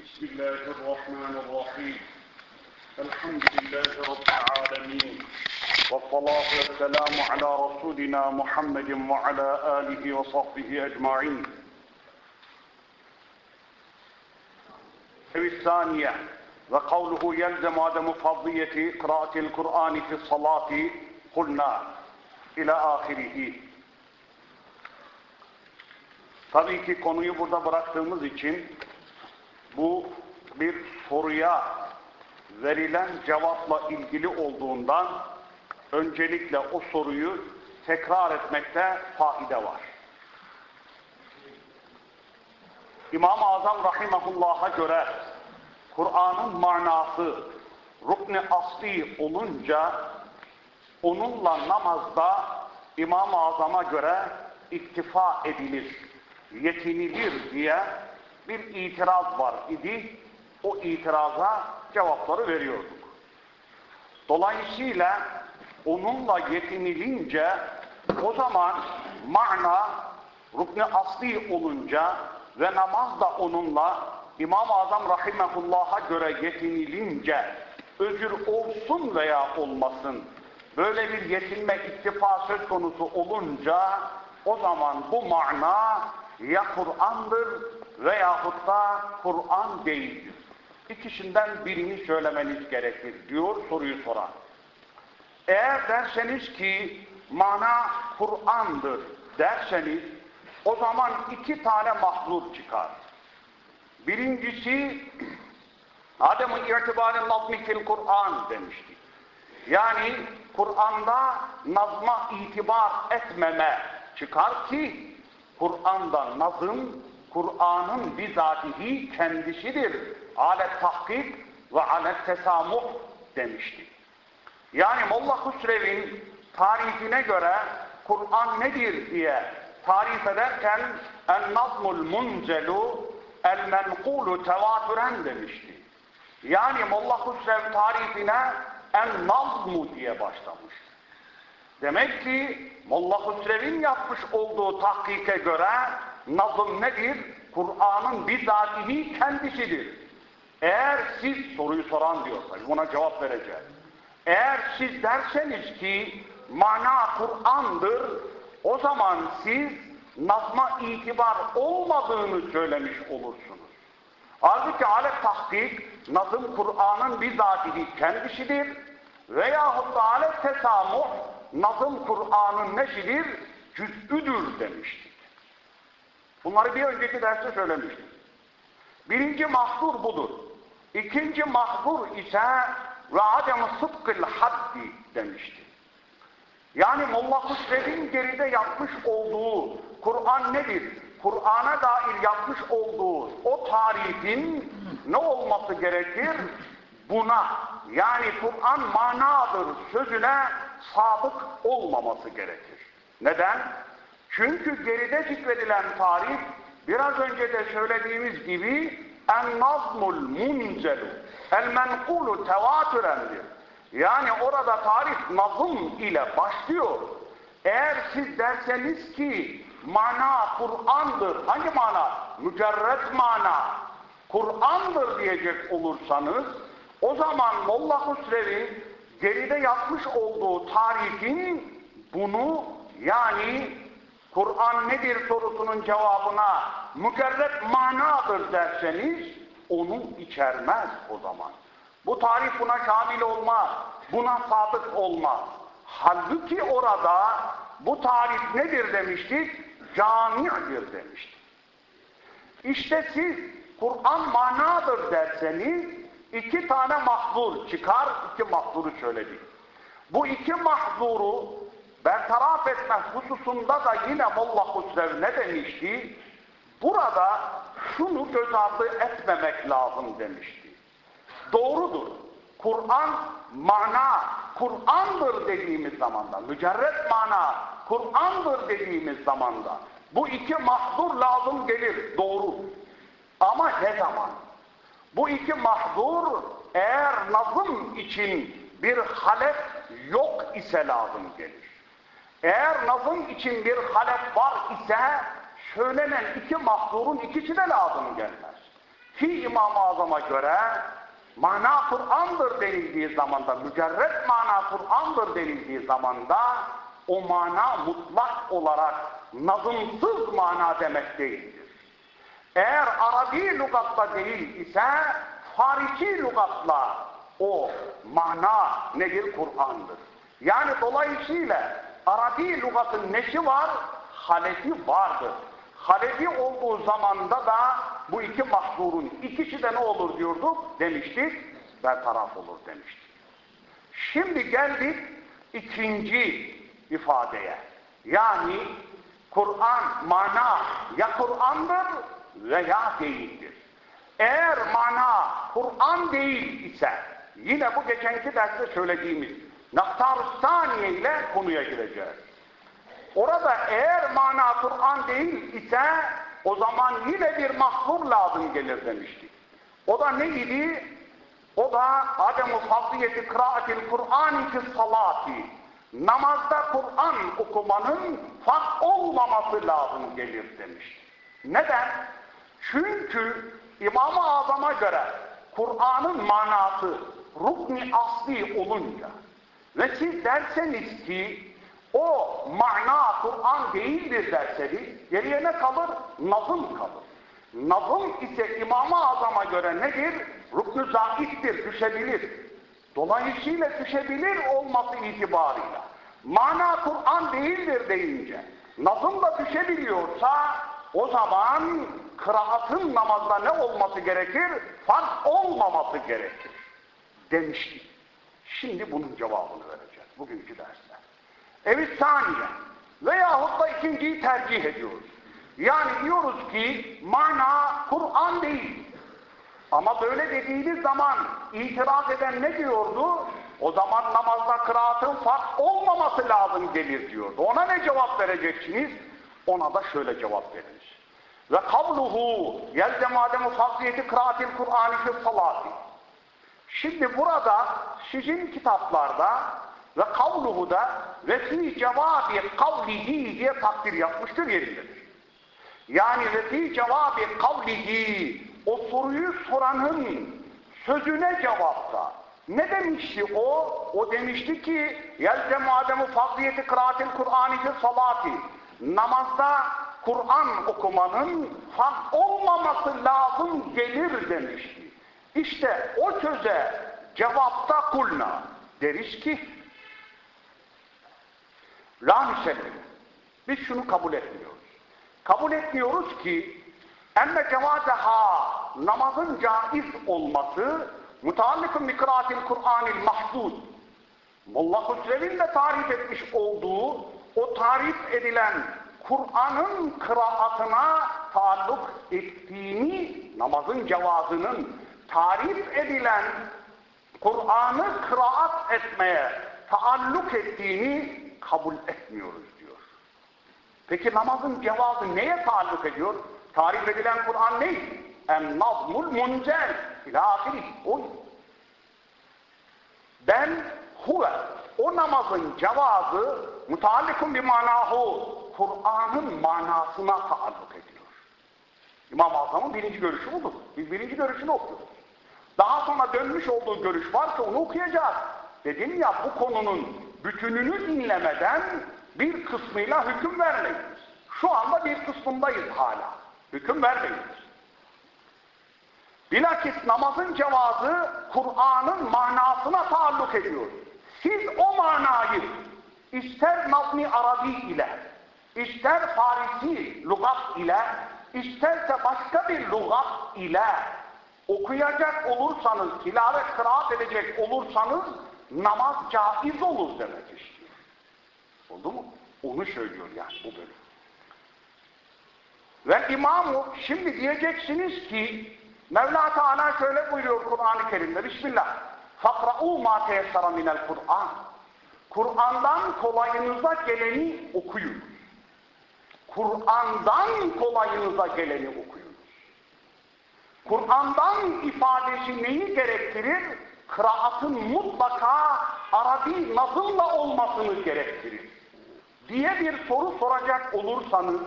بسم الله الرحمن الرحيم الحمد لله رب العالمين والصلاة والسلام على رسولنا محمد وعلى آله وصحبه أجمعين الثانية وقوله يلزم عدم فرضية قراءة القرآن في الصلاة قلنا إلى آخره Tabii ki konuyu burada bıraktığımız için bu bir soruya verilen cevapla ilgili olduğundan öncelikle o soruyu tekrar etmekte fayda var. İmam-ı Azam Rahimahullah'a göre Kur'an'ın manası rukni asli olunca onunla namazda İmam-ı Azam'a göre iktifa edilir yetinilir diye bir itiraz var idi. O itiraza cevapları veriyorduk. Dolayısıyla onunla yetinilince o zaman mana rukni asli olunca ve namaz da onunla İmam-ı Azam Rahimehullah'a göre yetinilince özür olsun veya olmasın böyle bir yetinme iktifa söz konusu olunca o zaman bu mana ya Kur'an'dır veyahut da Kur'an değildir. İkisinden birini söylemeniz gerekir diyor soruyu soran. Eğer derseniz ki mana Kur'an'dır derseniz o zaman iki tane mahzur çıkar. Birincisi Adem-i İrtibarı nazmi Kur'an demişti. Yani Kur'an'da nazma itibar etmeme çıkar ki Kur'an'da nazım, Kur'an'ın bizatihi kendisidir. Alet tahkik ve alet tesamuh demişti. Yani Molla Husrev'in tarifine göre Kur'an nedir diye tarif ederken en nazmul munzelu el menkulu tevatüren demişti. Yani Molla Husrev tarifine en nazmu diye başlamış. Demek ki Molla Hüsrev'in yapmış olduğu tahkike göre nazım nedir? Kur'an'ın bizatihi kendisidir. Eğer siz soruyu soran diyorsa buna cevap vereceğiz. Eğer siz derseniz ki mana Kur'an'dır o zaman siz nazma itibar olmadığını söylemiş olursunuz. Halbuki alet tahkik nazım Kur'an'ın bizatihi kendisidir veyahut da alet tesamuh nazım Kur'an'ın neşidir? Cüz'üdür demiştik. Bunları bir önceki derste söylemiştik. Birinci mahzur budur. İkinci mahzur ise ve adem sıdkıl haddi demişti. Yani Molla Hüsrev'in geride yapmış olduğu Kur'an nedir? Kur'an'a dair yapmış olduğu o tarifin ne olması gerekir? Buna yani Kur'an manadır sözüne sadık olmaması gerekir. Neden? Çünkü geride zikredilen tarif biraz önce de söylediğimiz gibi en nazmul munzelu el menkulu tevatürendir. Yani orada tarif nazım ile başlıyor. Eğer siz derseniz ki mana Kur'an'dır. Hangi mana? Mücerret mana. Kur'an'dır diyecek olursanız o zaman Molla Hüsrev'in geride yapmış olduğu tarifin bunu yani Kur'an nedir sorusunun cevabına mükerret manadır derseniz onu içermez o zaman. Bu tarif buna şamil olmaz. Buna sadık olmaz. Halbuki orada bu tarif nedir demiştik? Cami'dir demiştik. İşte siz Kur'an manadır derseniz iki tane mahzur çıkar, iki mahzuru söyledik. Bu iki mahzuru bertaraf etme hususunda da yine Molla Hüsrev ne demişti? Burada şunu göz ardı etmemek lazım demişti. Doğrudur. Kur'an mana, Kur'an'dır dediğimiz zamanda, mücerret mana, Kur'an'dır dediğimiz zamanda bu iki mahzur lazım gelir. Doğru. Ama ne zaman? Bu iki mahzur eğer nazım için bir halef yok ise lazım gelir. Eğer nazım için bir halef var ise söylenen iki mahzurun ikisi de lazım gelmez. Ki İmam-ı Azam'a göre mana Kur'an'dır denildiği zamanda, mücerret mana Kur'an'dır denildiği zamanda o mana mutlak olarak nazımsız mana demek değildir. Eğer Arabi lügatla değil ise Farisi lügatla o mana nedir? Kur'an'dır. Yani dolayısıyla Arabi lügatın neşi var? Halefi vardır. Halefi olduğu zamanda da bu iki mahzurun ikisi de ne olur diyorduk? Demiştik, bertaraf olur demiştik. Şimdi geldik ikinci ifadeye. Yani Kur'an mana ya Kur'an'dır veya değildir. Eğer mana Kur'an değil ise yine bu geçenki derste söylediğimiz naktar saniye ile konuya gireceğiz. Orada eğer mana Kur'an değil ise o zaman yine bir mahzur lazım gelir demiştik. O da neydi? O da adem-u fazliyeti kıraatil Kur'an ki salati. Namazda Kur'an okumanın fark olmaması lazım gelir demiş. Neden? Çünkü İmam-ı Azam'a göre Kur'an'ın manası rukni asli olunca ve siz derseniz ki o mana Kur'an değildir derseniz geriye ne kalır? Nazım kalır. Nazım ise İmam-ı Azam'a göre nedir? Rukn-ı zaittir, düşebilir. Dolayısıyla düşebilir olması itibarıyla. Mana Kur'an değildir deyince, nazım da düşebiliyorsa o zaman kıraatın namazda ne olması gerekir? Fark olmaması gerekir. Demiştik. Şimdi bunun cevabını vereceğiz bugünkü derste. Evet saniye veyahut da ikinciyi tercih ediyoruz. Yani diyoruz ki mana Kur'an değil. Ama böyle dediğiniz zaman itiraz eden ne diyordu? O zaman namazda kıraatın fark olmaması lazım gelir diyordu. Ona ne cevap vereceksiniz? Ona da şöyle cevap veriniz. Ve kavluhu yelzem ademu fazliyeti kıraatil Kur'an-ı salati. Şimdi burada sizin kitaplarda ve kavluhu da ve fi cevabi kavlihi diye takdir yapmıştır yerindedir. Yani ve fi cevabi kavlihi o soruyu soranın sözüne cevapta. Ne demişti o? O demişti ki yelzem ademu fazliyeti kıraatil Kur'an-ı salati. Namazda Kur'an okumanın fark olmaması lazım gelir demişti. İşte o söze cevapta kulna deriz ki la müsellim. Biz şunu kabul etmiyoruz. Kabul etmiyoruz ki emme cevazeha namazın caiz olması mutallikun bi kıraatil Kur'anil mahzud Molla Hüsrev'in de tarif etmiş olduğu o tarif edilen Kur'an'ın kıraatına taalluk ettiğini, namazın cevazının tarif edilen Kur'an'ı kıraat etmeye taalluk ettiğini kabul etmiyoruz diyor. Peki namazın cevazı neye taalluk ediyor? Tarif edilen Kur'an ne? En nazmul munzel ila ahiri. O. Ben huve. O namazın cevazı mutallikun bir manahu. Kur'an'ın manasına taalluk ediyor. İmam-ı Azam'ın birinci görüşü budur. Biz birinci görüşünü okuyoruz. Daha sonra dönmüş olduğu görüş var ki onu okuyacağız. Dedim ya bu konunun bütününü dinlemeden bir kısmıyla hüküm vermeyiz. Şu anda bir kısmındayız hala. Hüküm vermeyiz. Bilakis namazın cevazı Kur'an'ın manasına taalluk ediyor. Siz o manayı ister nazmi Arabi ile, ister Farisi lugat ile, isterse başka bir lugat ile okuyacak olursanız, tilavet kıraat edecek olursanız namaz caiz olur demek istiyor. Oldu mu? Onu söylüyor yani bu bölüm. Ve imamı şimdi diyeceksiniz ki Mevla Teala şöyle buyuruyor Kur'an-ı Kerim'de Bismillah. فَقْرَعُوا مَا تَيَسَّرَ مِنَ الْقُرْآنِ Kur'an'dan kolayınıza geleni okuyun. Kur'an'dan kolayınıza geleni okuyun. Kur'an'dan ifadesi neyi gerektirir? Kıraatın mutlaka Arabi nazımla olmasını gerektirir. Diye bir soru soracak olursanız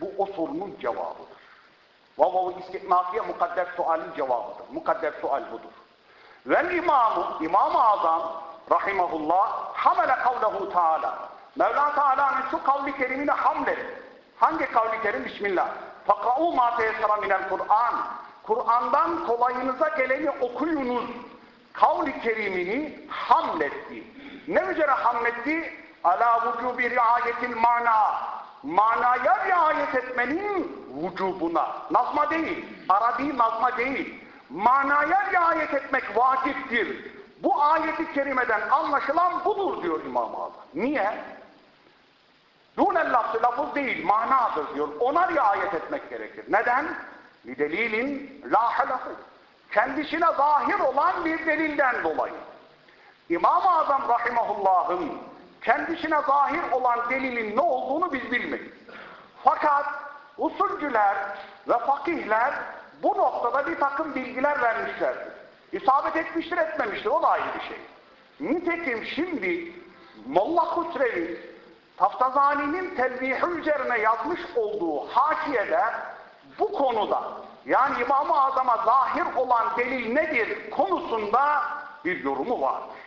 bu o sorunun cevabıdır. Vav istiknafiye mukadder sualin cevabıdır. Mukadder sual budur. Vel imamı, İmam-ı Azam rahimahullah hamele kavlehu Teala. Mevla Teala'nın şu kavli kerimini hamlet. Hangi kavli kerim? Bismillah. Fakra'u ma teyessara minel Kur'an. Kur'an'dan kolayınıza geleni okuyunuz. Kavli kerimini hamletti. Ne üzere hamletti? Ala vücubi riayetil mana. Manaya riayet etmenin vücubuna. Nazma değil. Arabi nazma değil. Manaya riayet etmek vaciptir. Bu ayeti kerimeden anlaşılan budur diyor İmam-ı Azam. Niye? Dûnel lafzı lafız değil, manadır diyor. Ona riayet etmek gerekir. Neden? Bir delilin lahelahu. Kendisine zahir olan bir delilden dolayı. İmam-ı Azam rahimahullah'ın kendisine zahir olan delilin ne olduğunu biz bilmeyiz. Fakat usulcüler ve fakihler bu noktada bir takım bilgiler vermişlerdir. İsabet etmiştir etmemiştir o da ayrı bir şey. Nitekim şimdi Molla Kusrevi Taftazani'nin telvihi üzerine yazmış olduğu haşiyede bu konuda yani İmam-ı Azam'a zahir olan delil nedir konusunda bir yorumu vardır.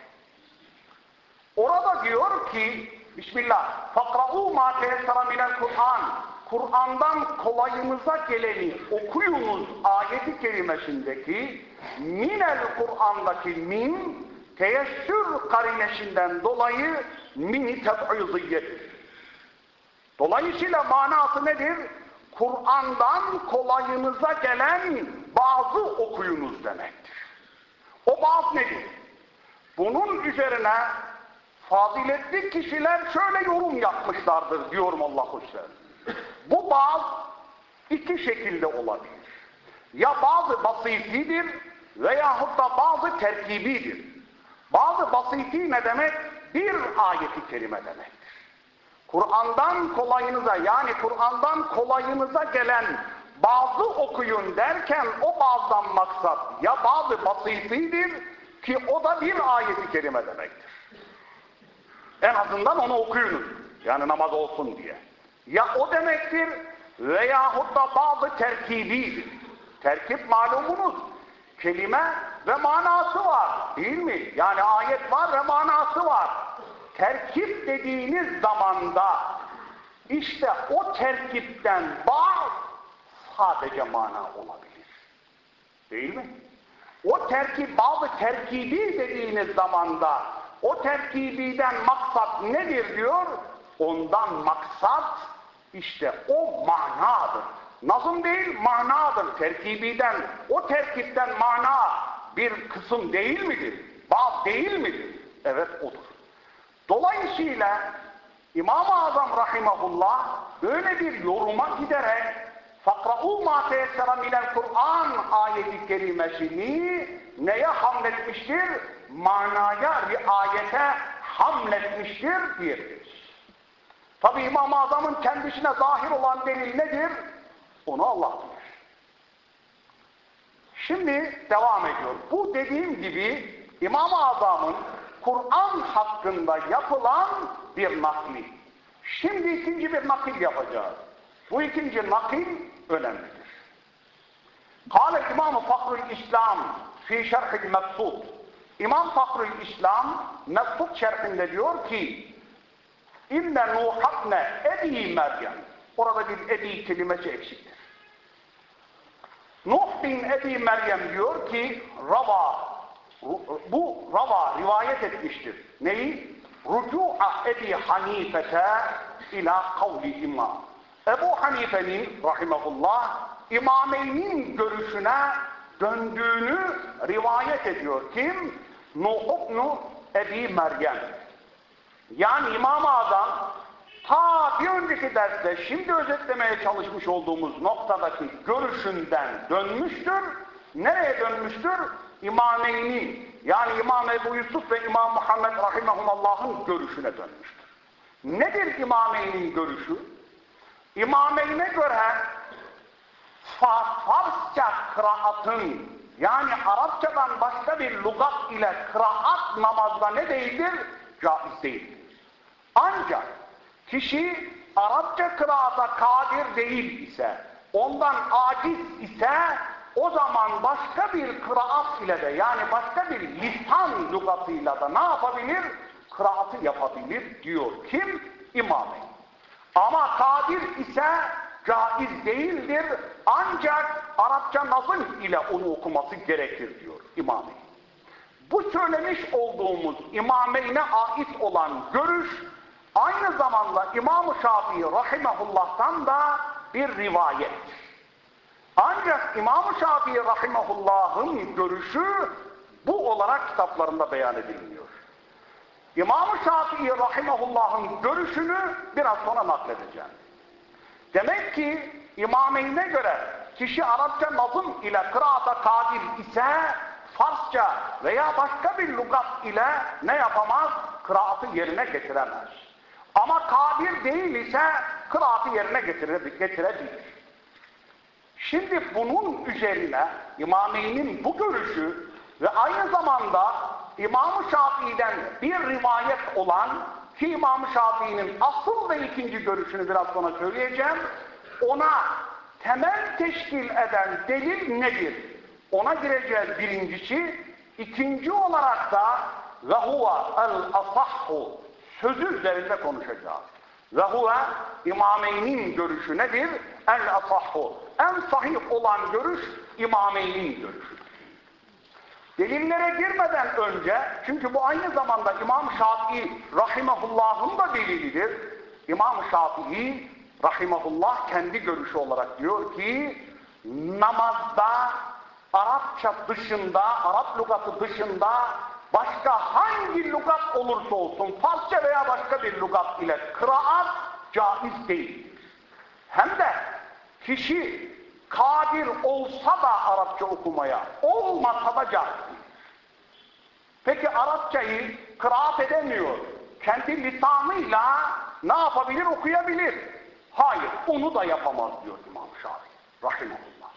Orada diyor ki Bismillah فَقْرَعُوا مَا تَيَسَّرَ مِنَ Kur'an Kur'an'dan kolayımıza geleni okuyunuz ayeti kerimesindeki minel Kur'an'daki min teyessür karineşinden dolayı mini teb'iziyyedir. Dolayısıyla manası nedir? Kur'an'dan kolayınıza gelen bazı okuyunuz demektir. O bazı nedir? Bunun üzerine faziletli kişiler şöyle yorum yapmışlardır diyorum Allah-u Bu bazı iki şekilde olabilir. Ya bazı basitidir veyahut da bazı terkibidir. Bazı basiti ne demek? Bir ayeti kerime demektir. Kur'an'dan kolayınıza yani Kur'an'dan kolayınıza gelen bazı okuyun derken o bazdan maksat ya bazı basitidir ki o da bir ayeti kerime demektir. En azından onu okuyunuz. Yani namaz olsun diye. Ya o demektir veyahut da bazı terkibidir. Terkip malumunuz kelime ve manası var. Değil mi? Yani ayet var ve manası var. Terkip dediğiniz zamanda işte o terkipten bazı sadece mana olabilir. Değil mi? O terkip, bazı terkibi dediğiniz zamanda o terkibiden maksat nedir diyor? Ondan maksat işte o manadır. Nazım değil manadır terkibiden. O terkipten mana bir kısım değil midir? Bab değil midir? Evet odur. Dolayısıyla İmam-ı Azam rahimahullah böyle bir yoruma giderek فَقْرَعُوا مَا تَيَسَّرَ مِنَ Kur'an ayeti kerimesini neye hamletmiştir? Manaya, riayete hamletmiştir diyebiliriz. Tabi İmam-ı Azam'ın kendisine zahir olan delil nedir? Onu Allah bilir. Şimdi devam ediyor. Bu dediğim gibi İmam-ı Azam'ın Kur'an hakkında yapılan bir nakli. Şimdi ikinci bir nakil yapacağız. Bu ikinci nakil önemlidir. Kale İmam-ı Fakrül İslam fi şerhil mebsud. İmam Fakrül İslam mebsud şerhinde diyor ki İnne Nuhatne Ebi Meryem. Orada bir Ebi kelimesi eksiktir. Nuh bin Ebi Meryem diyor ki Rava bu Rava rivayet etmiştir. Neyi? Rucu'a Ebi Hanifete ila kavli imam. Ebu Hanife'nin rahimahullah imameynin görüşüne döndüğünü rivayet ediyor. Kim? Nuh Ebi Meryem. Yani İmam-ı Azam ta bir önceki derste şimdi özetlemeye çalışmış olduğumuz noktadaki görüşünden dönmüştür. Nereye dönmüştür? İmameyni yani İmam Ebu Yusuf ve İmam Muhammed Rahimahullah'ın görüşüne dönmüştür. Nedir İmameynin görüşü? İmameyne göre Farsça kıraatın yani Arapçadan başka bir lugat ile kıraat namazda ne değildir? Caiz değildir. Ancak kişi Arapça kıraata kadir değil ise ondan aciz ise o zaman başka bir kıraat ile de yani başka bir lisan lügatıyla da ne yapabilir? Kıraatı yapabilir diyor. Kim? İmam Ama kadir ise caiz değildir. Ancak Arapça nazım ile onu okuması gerekir diyor İmam Bu söylemiş olduğumuz imameyne ait olan görüş aynı zamanda İmam-ı Şafii rahimehullah'tan da bir rivayettir. Ancak İmam-ı Şafii rahimehullah'ın görüşü bu olarak kitaplarında beyan edilmiyor. İmam-ı Şafii rahimehullah'ın görüşünü biraz sonra nakledeceğim. Demek ki imameyne göre kişi Arapça nazım ile kıraata kadir ise Farsça veya başka bir lugat ile ne yapamaz? Kıraatı yerine getiremez. Ama kadir değil ise kıraatı yerine getirebilir. Şimdi bunun üzerine İmameyn'in bu görüşü ve aynı zamanda İmam-ı Şafii'den bir rivayet olan ki İmam-ı Şafii'nin asıl ve ikinci görüşünü biraz sonra söyleyeceğim. Ona temel teşkil eden delil nedir? Ona gireceğiz birincisi. ikinci olarak da ve huve el asahhu sözü üzerinde konuşacağız. Ve huve imameynin görüşü nedir? El asahhu. En sahih olan görüş imameynin görüşü. Delillere girmeden önce, çünkü bu aynı zamanda İmam Şafii rahimahullah'ın da delilidir. İmam Şafii rahimahullah kendi görüşü olarak diyor ki namazda Arapça dışında, Arap lügatı dışında başka hangi lügat olursa olsun, Farsça veya başka bir lügat ile kıraat caiz değil. Hem de kişi kadir olsa da Arapça okumaya, olmasa da caiz. Peki Arapçayı kıraat edemiyor. Kendi lisanıyla ne yapabilir? Okuyabilir. Hayır, onu da yapamaz diyor İmam Şafii. Rahimahullah.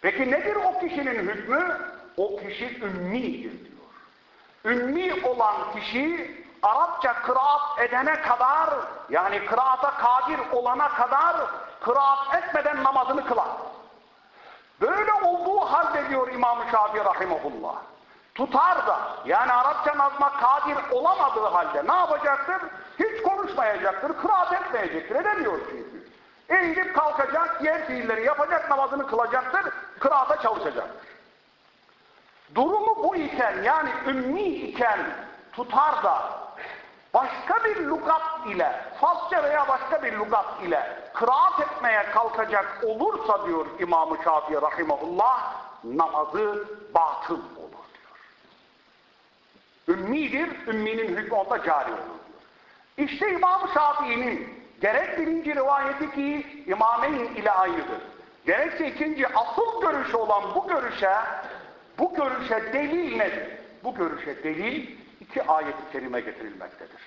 Peki nedir o kişinin hükmü? O kişi ümmidir diyor. Ümmi olan kişi Arapça kıraat edene kadar yani kıraata kadir olana kadar kıraat etmeden namazını kılar. Böyle olduğu halde diyor İmam-ı Şafii Rahimahullah. Tutar da yani Arapça nazma kadir olamadığı halde ne yapacaktır? Hiç konuşmayacaktır, kıraat etmeyecektir. Edemiyor çünkü. Eğilip kalkacak, yer fiilleri yapacak, namazını kılacaktır, kıraata çalışacaktır. Durumu bu iken yani ümmi iken tutar da başka bir lugat ile, Farsça veya başka bir lugat ile kıraat etmeye kalkacak olursa diyor İmam-ı Şafii Rahimahullah, namazı batıl olur diyor. Ümmidir, ümminin hükmü onda cari olur diyor. İşte İmam-ı Şafii'nin gerek birinci rivayeti ki İmameyn ile aynıdır. Gerekse ikinci asıl görüşü olan bu görüşe, bu görüşe delil nedir? Bu görüşe delil iki ayet-i kerime getirilmektedir.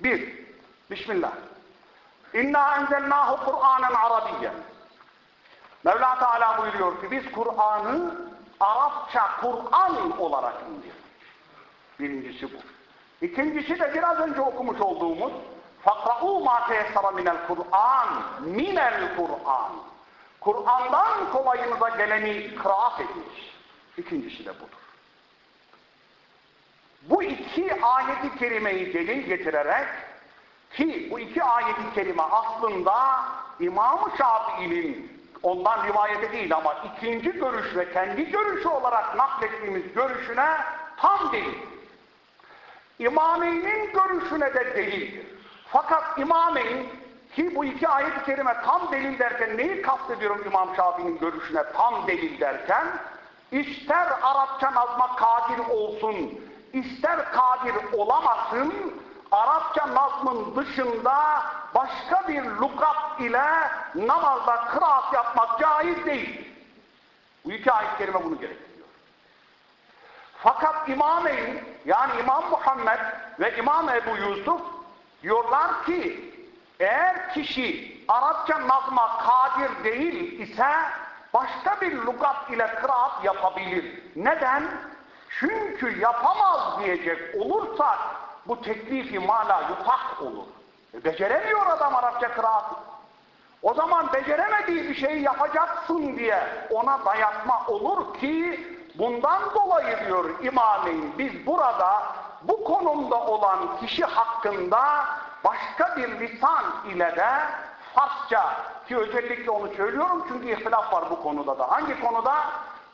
Bir, Bismillah. İnna enzelnahu Kur'anen Arabiyyen. Mevla Teala buyuruyor ki biz Kur'an'ı Arapça Kur'an olarak indirdik. Birincisi bu. İkincisi de biraz önce okumuş olduğumuz فَقْرَعُوا مَا تَيَسَّرَ مِنَ الْقُرْآنِ مِنَ الْقُرْآنِ Kur'an'dan kolayınıza geleni kıraat ediniz. İkincisi de budur. Bu iki ayeti kerimeyi delil getirerek ki bu iki ayeti kerime aslında İmam-ı Şafii'nin ondan rivayete değil ama ikinci görüş ve kendi görüşü olarak naklettiğimiz görüşüne tam delil. İmameyn'in görüşüne de delildir. Fakat İmameyn ki bu iki ayet-i kerime tam delil derken neyi kastediyorum İmam Şafii'nin görüşüne tam delil derken ister Arapça nazma kadir olsun, ister kadir olamasın, Arapça nazmın dışında başka bir lukat ile namazda kıraat yapmak caiz değil. Bu iki ayet-i kerime bunu gerektiriyor. Fakat İmameyn yani İmam Muhammed ve İmam Ebu Yusuf diyorlar ki eğer kişi Arapça nazma kadir değil ise başka bir lugat ile kıraat yapabilir. Neden? Çünkü yapamaz diyecek olursak bu teklifi mala yutak olur. E beceremiyor adam Arapça kıraat. O zaman beceremediği bir şeyi yapacaksın diye ona dayatma olur ki bundan dolayı diyor İmameyn biz burada bu konumda olan kişi hakkında başka bir lisan ile de Farsça ki özellikle onu söylüyorum çünkü ihtilaf var bu konuda da. Hangi konuda?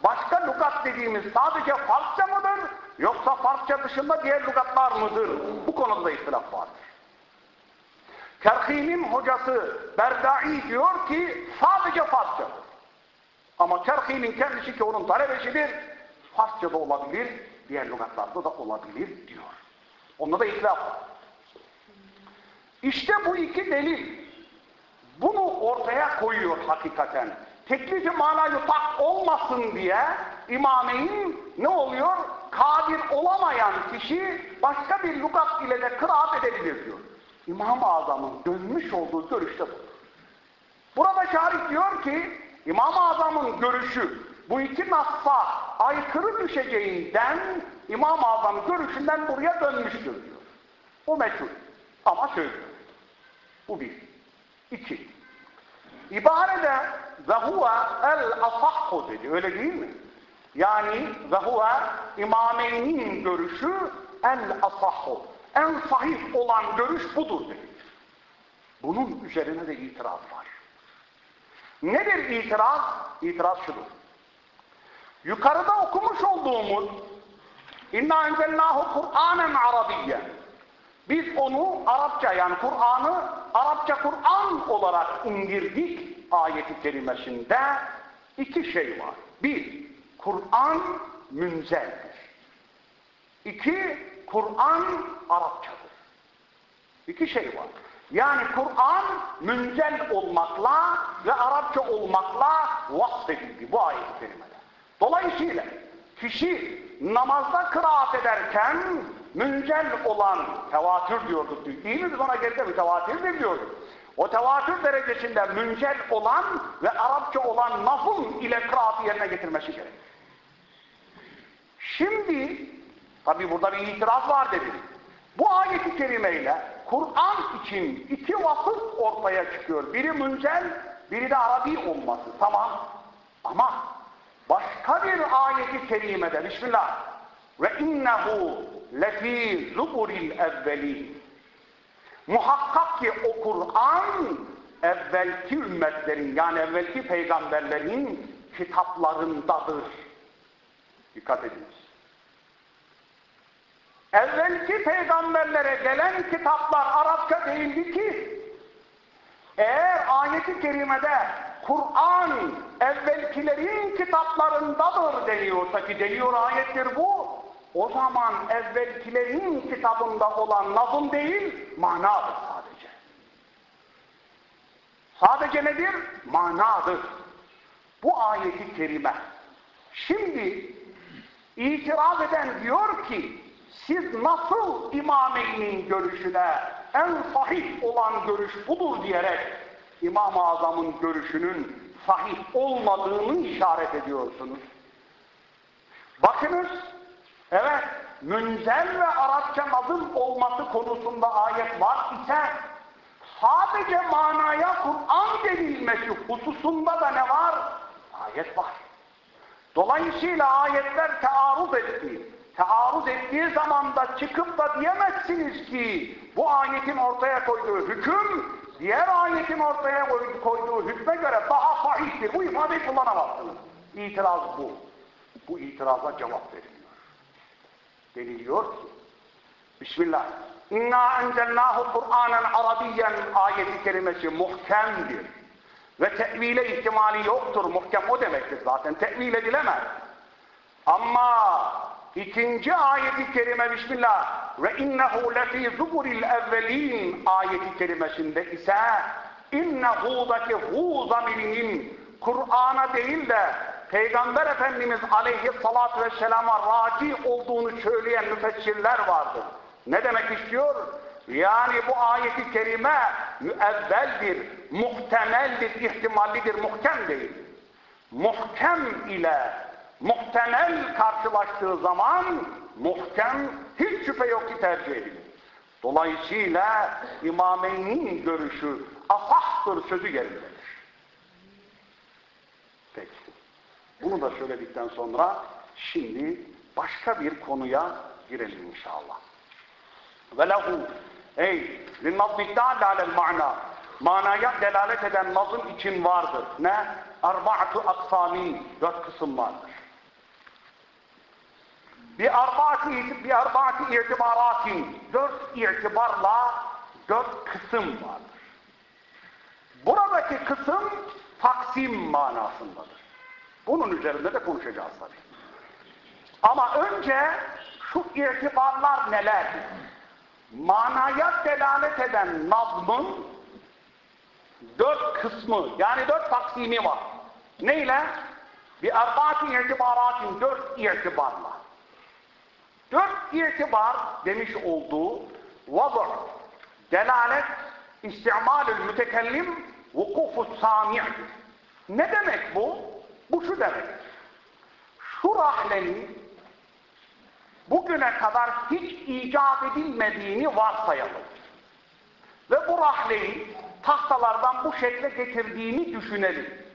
Başka lugat dediğimiz sadece Farsça mıdır yoksa Farsça dışında diğer lugatlar mıdır? Bu konuda da ihtilaf vardır. Kerhi'nin hocası Berdai diyor ki sadece Farsçadır. Ama Kerhi'nin kendisi ki onun talebesidir, Farsça da olabilir, diğer lügatlarda da olabilir diyor. Onda da ihtilaf var. İşte bu iki delil bunu ortaya koyuyor hakikaten. Teklifi manayı tak olmasın diye imameyn ne oluyor? Kadir olamayan kişi başka bir lugat ile de kıraat edebilir diyor. İmam-ı Azam'ın dönmüş olduğu görüşte bu. Burada şarih diyor ki İmam-ı Azam'ın görüşü bu iki nasfa aykırı düşeceğinden İmam-ı Azam görüşünden buraya dönmüştür diyor. Bu meçhul. Ama söylüyor. Bu bir. İki. İbarede ve huve el asahhu dedi. Öyle değil mi? Yani ve huve imameynin görüşü el asahhu. En sahih olan görüş budur dedi. Bunun üzerine de itiraz var. Nedir itiraz? İtiraz şudur. Yukarıda okumuş olduğumuz İnna enzelnahu Kur'anen Arabiyyen biz onu Arapça yani Kur'an'ı Arapça Kur'an olarak indirdik ayeti kerimesinde iki şey var. Bir, Kur'an münzeldir. İki, Kur'an Arapçadır. İki şey var. Yani Kur'an münzel olmakla ve Arapça olmakla vasfedildi bu ayet-i kerimede. Dolayısıyla kişi namazda kıraat ederken münzel olan tevatür diyorduk. Değil mi? Biz ona geride mütevatirdir diyorduk. O tevatür derecesinde müncel olan ve Arapça olan nafım ile kıraatı yerine getirmesi gerekir. Şimdi, tabi burada bir itiraz var dedik. Bu ayeti kerimeyle Kur'an için iki vasıf ortaya çıkıyor. Biri müncel, biri de Arabi olması. Tamam. Ama başka bir ayeti kerimede Bismillah ve innehu lefî zuburil evvelîn Muhakkak ki o Kur'an evvelki ümmetlerin yani evvelki peygamberlerin kitaplarındadır. Dikkat ediniz. Evvelki peygamberlere gelen kitaplar Arapça değildi ki eğer ayeti kerimede Kur'an evvelkilerin kitaplarındadır deniyorsa ki deniyor ayettir bu o zaman evvelkilerin kitabında olan nazım değil, manadır sadece. Sadece nedir? Manadır. Bu ayeti kerime. Şimdi itiraz eden diyor ki, siz nasıl imameynin görüşüne en sahih olan görüş budur diyerek İmam-ı Azam'ın görüşünün sahih olmadığını işaret ediyorsunuz. Bakınız, Evet, münzel ve Arapça nazım olması konusunda ayet var ise sadece manaya Kur'an denilmesi hususunda da ne var? Ayet var. Dolayısıyla ayetler tearruz etti. Tearruz ettiği zaman da çıkıp da diyemezsiniz ki bu ayetin ortaya koyduğu hüküm diğer ayetin ortaya koyduğu hükme göre daha sahihtir. Bu ifadeyi kullanamazsınız. İtiraz bu. Bu itiraza cevap verin deniliyor ki Bismillah İnna enzelnahu Kur'anen Arabiyen ayeti kelimesi muhkemdir. Ve tevile ihtimali yoktur. Muhkem o demektir zaten. Tevil edilemez. Ama ikinci ayeti kerime Bismillah ve innehu lefî zuburil evvelin ayeti kerimesinde ise innehu'daki hu zamirinin Kur'an'a değil de Peygamber Efendimiz aleyhissalatü vesselama raci olduğunu söyleyen müfessirler vardır. Ne demek istiyor? Yani bu ayeti kerime müevveldir, muhtemeldir, ihtimallidir, muhkem değil. Muhkem ile muhtemel karşılaştığı zaman muhkem hiç şüphe yok ki tercih edilir. Dolayısıyla İmameyn'in görüşü asahtır sözü yerindedir. Bunu da söyledikten sonra şimdi başka bir konuya girelim inşallah. Ve lehu ey linnazmi alel ma'na manaya delalet eden nazım için vardır. Ne? Arba'atu aksamin dört kısım vardır. Bir arba'ati bir arba'ati itibaratin dört itibarla dört kısım vardır. Buradaki kısım taksim manasındadır. Bunun üzerinde de konuşacağız tabii. Ama önce şu itibarlar nelerdir? Manaya delalet eden nazmın dört kısmı yani dört taksimi var. Neyle? Bir arba'ati itibaratin dört itibarla. Dört itibar demiş olduğu vazır, delalet, istimalül mütekellim, vukufu sami'dir. Ne demek bu? Bu şu demek. Şu rahlenin bugüne kadar hiç icat edilmediğini varsayalım. Ve bu rahleyi tahtalardan bu şekle getirdiğini düşünelim.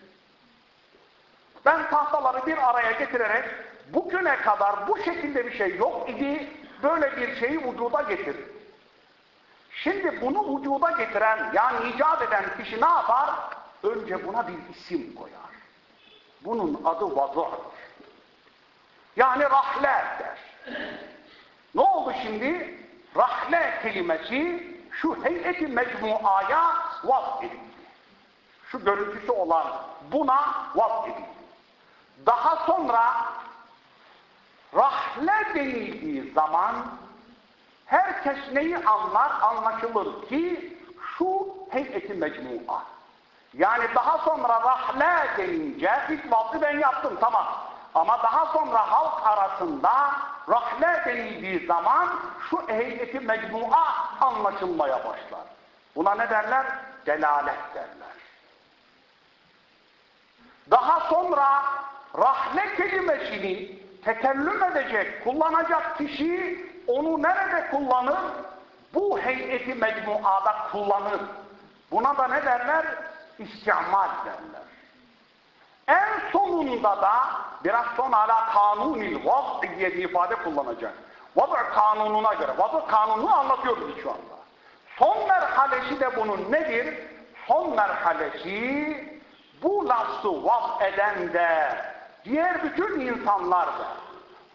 Ben tahtaları bir araya getirerek bugüne kadar bu şekilde bir şey yok idi, böyle bir şeyi vücuda getirdi. Şimdi bunu vücuda getiren, yani icat eden kişi ne yapar? Önce buna bir isim koyar. Bunun adı vazı'dır. Yani rahle der. Ne oldu şimdi? Rahle kelimesi şu heyeti mecmuaya vaz edildi. Şu görüntüsü olan buna vaz edildi. Daha sonra rahle denildiği zaman herkes neyi anlar? Anlaşılır ki şu heyeti mecmua. Yani daha sonra rahle denince ilk vakti ben yaptım tamam. Ama daha sonra halk arasında rahle denildiği zaman şu heyeti mecmua anlaşılmaya başlar. Buna ne derler? Delalet derler. Daha sonra rahle kelimesini tekellüm edecek, kullanacak kişi onu nerede kullanır? Bu heyeti mecmuada kullanır. Buna da ne derler? İstimal derler. En sonunda da biraz sonra ala kanunil vaz diye bir ifade kullanacak. Vaz kanununa göre. Vaz kanununu anlatıyoruz şu anda. Son merhalesi de bunun nedir? Son merhalesi bu lafzı vaz eden de diğer bütün insanlar da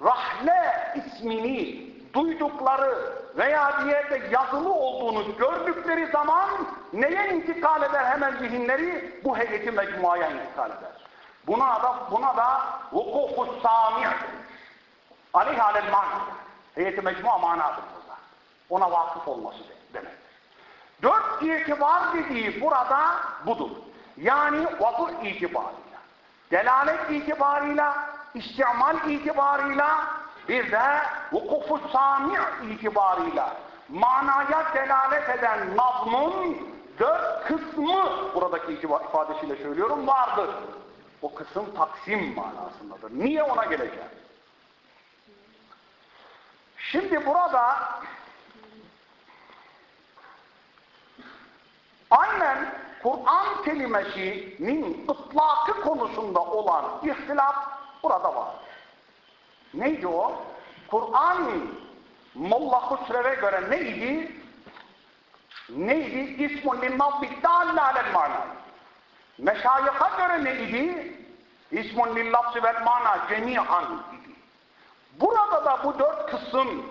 rahle ismini duydukları veya bir yerde yazılı olduğunu gördükleri zaman neye intikal eder hemen zihinleri? Bu heyeti mecmuaya intikal eder. Buna da, buna da vukufu sami' aleyh alel mana. Heyeti mecmua manadır burada. Ona vakıf olması demektir. Dört itibar dediği burada budur. Yani vazı itibarıyla, delalet itibarıyla, istimal itibarıyla, bir de vukufu sami' itibarıyla manaya delalet eden nazmun dört kısmı buradaki ifadesiyle söylüyorum vardır. O kısım taksim manasındadır. Niye ona geleceğim? Şimdi burada aynen Kur'an kelimesinin ıtlakı konusunda olan ihtilaf burada var. Neydi o? Kur'an Molla Husrev'e göre neydi? Neydi? İsmun linnabbi dâlle alel mana. Meşayıha göre neydi? İsmun lillafsi vel mana cemi'an idi. Burada da bu dört kısım,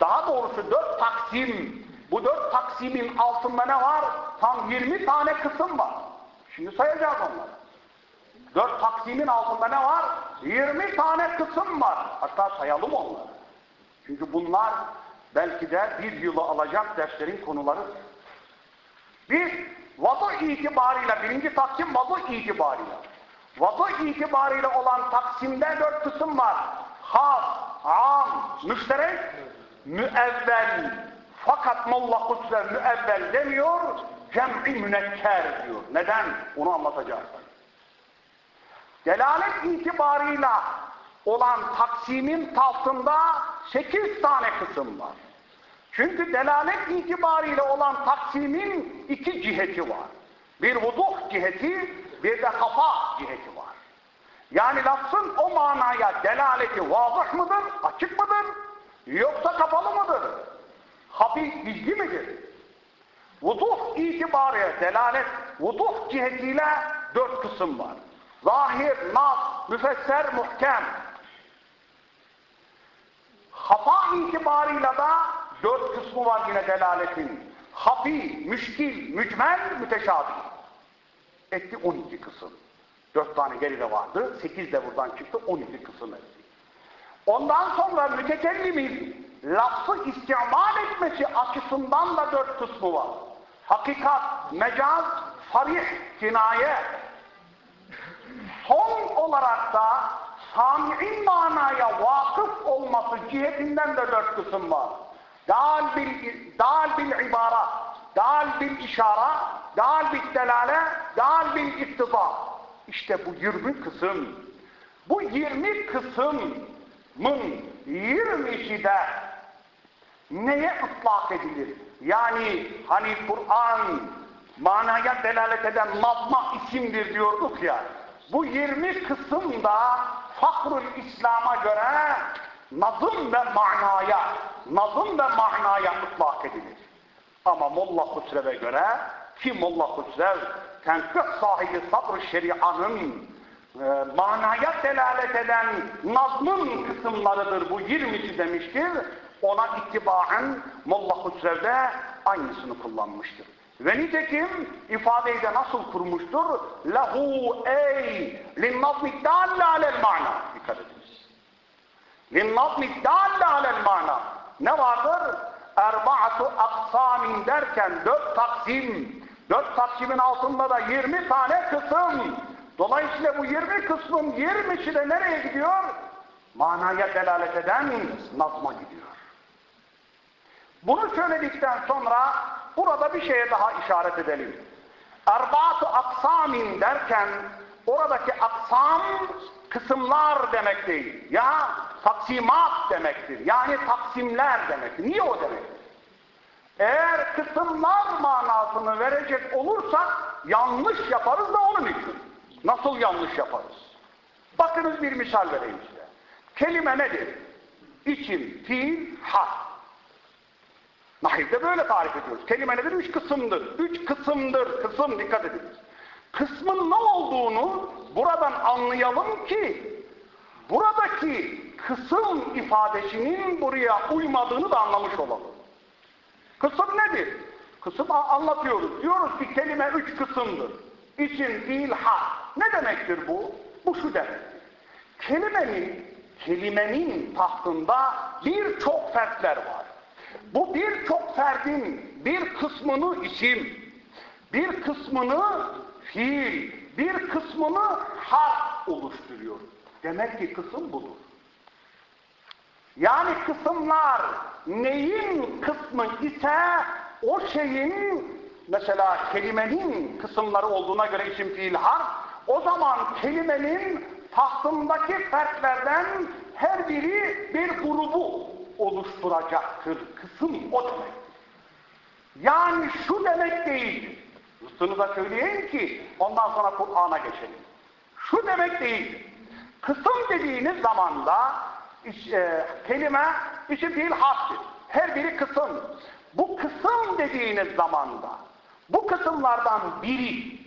daha doğrusu dört taksim, bu dört taksimin altında ne var? Tam 20 tane kısım var. Şimdi sayacağız onları. Dört taksimin altında ne var? 20 tane kısım var. Hatta sayalım onları. Çünkü bunlar belki de bir yılı alacak derslerin konuları. Biz vadı itibarıyla, birinci taksim vadı itibarıyla. Vadı itibarıyla olan taksimde dört kısım var. Has, am, müşterek, müevvel. Fakat Molla Husre müevvel demiyor, cem'i münekker diyor. Neden? Onu anlatacağız. Delalet itibarıyla olan taksimin tahtında sekiz tane kısım var. Çünkü delalet itibariyle olan taksimin iki ciheti var. Bir vuduh ciheti, bir de kafa ciheti var. Yani lafzın o manaya delaleti vazıh mıdır, açık mıdır, yoksa kapalı mıdır? Hafif bilgi midir? Vuduh itibariyle delalet, vuduh cihetiyle dört kısım var. Zahir, nas, müfesser, muhkem. Hafa itibarıyla da dört kısmı var yine delaletin. Hafi, müşkil, mücmel, müteşabih. Etti 12 kısım. Dört tane geride vardı. Sekiz de buradan çıktı. 12 kısım etti. Ondan sonra mütekellimin lafzı istimal etmesi açısından da dört kısmı var. Hakikat, mecaz, sarih, kinaye. Son olarak da sami'in manaya vakıf olması cihetinden de dört kısım var. Dal bil, dal bil ibarat, dal bil işara, dal bil delale, dal bil ittiba. İşte bu 20 kısım. Bu 20 kısımın 20'si de neye ıtlak edilir? Yani hani Kur'an manaya delalet eden nazma isimdir diyorduk ya. Bu 20 kısım da Fakrul İslam'a göre nazım ve manaya, nazım ve manaya ıtlak edilir. Ama Molla Husrev'e göre ki Molla Husrev tenkıh sahibi sabr şerianın e, manaya delalet eden nazmın kısımlarıdır bu 20'si demiştir. Ona ittibaen Molla Husrev'de aynısını kullanmıştır. Ve nitekim ifadeyi de nasıl kurmuştur? Lehu ey linnazmi dalle alel mana. Dikkat ediniz. Linnazmi dalle alel mana. Ne vardır? Erba'atu aksamin derken dört taksim. Dört taksimin altında da 20 tane kısım. Dolayısıyla bu 20 kısmın 20'si de nereye gidiyor? Manaya delalet eden nazma gidiyor. Bunu söyledikten sonra burada bir şeye daha işaret edelim. Erbaat-ı aksamin derken oradaki aksam kısımlar demek değil. Ya taksimat demektir. Yani taksimler demektir. Niye o demektir? Eğer kısımlar manasını verecek olursak yanlış yaparız da onun için. Nasıl yanlış yaparız? Bakınız bir misal vereyim size. Kelime nedir? İçim, fiil, harf. Nahivde böyle tarif ediyoruz. Kelime nedir? Üç kısımdır. Üç kısımdır. Kısım dikkat ediniz. Kısmın ne olduğunu buradan anlayalım ki buradaki kısım ifadesinin buraya uymadığını da anlamış olalım. Kısım nedir? Kısım anlatıyoruz. Diyoruz ki kelime üç kısımdır. İçin, fiil, harf. Ne demektir bu? Bu şu demek. Kelimenin, kelimenin tahtında birçok fertler var. Bu birçok ferdin bir kısmını isim, bir kısmını fiil, bir kısmını harf oluşturuyor. Demek ki kısım budur. Yani kısımlar neyin kısmı ise o şeyin mesela kelimenin kısımları olduğuna göre isim fiil harf o zaman kelimenin tahtındaki fertlerden her biri bir grubu oluşturacaktır. Kısım o demek. Yani şu demek değil. Üstünü da söyleyeyim ki ondan sonra Kur'an'a geçelim. Şu demek değil. Kısım dediğiniz zamanda e, kelime isim değil harftir. Her biri kısım. Bu kısım dediğiniz zamanda bu kısımlardan biri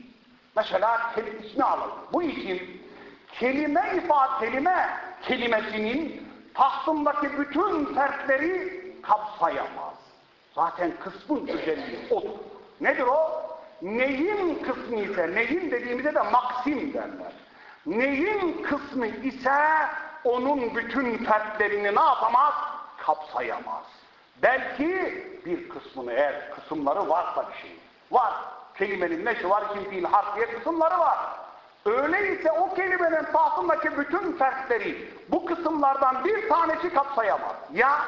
mesela ismi alın. Bu isim kelime ifade kelime kelimesinin tahtındaki bütün fertleri kapsayamaz. Zaten kısmın özelliği odur. Nedir o? Neyin kısmı ise, neyin dediğimizde de maksim derler. Neyin kısmı ise onun bütün fertlerini ne yapamaz? Kapsayamaz. Belki bir kısmını eğer kısımları varsa bir şey. Var. Kelimenin neşi var, kim fiil, harf kısımları var. Öyleyse o kelimenin tahtındaki bütün fertleri bu kısımlardan bir tanesi kapsayamaz. Ya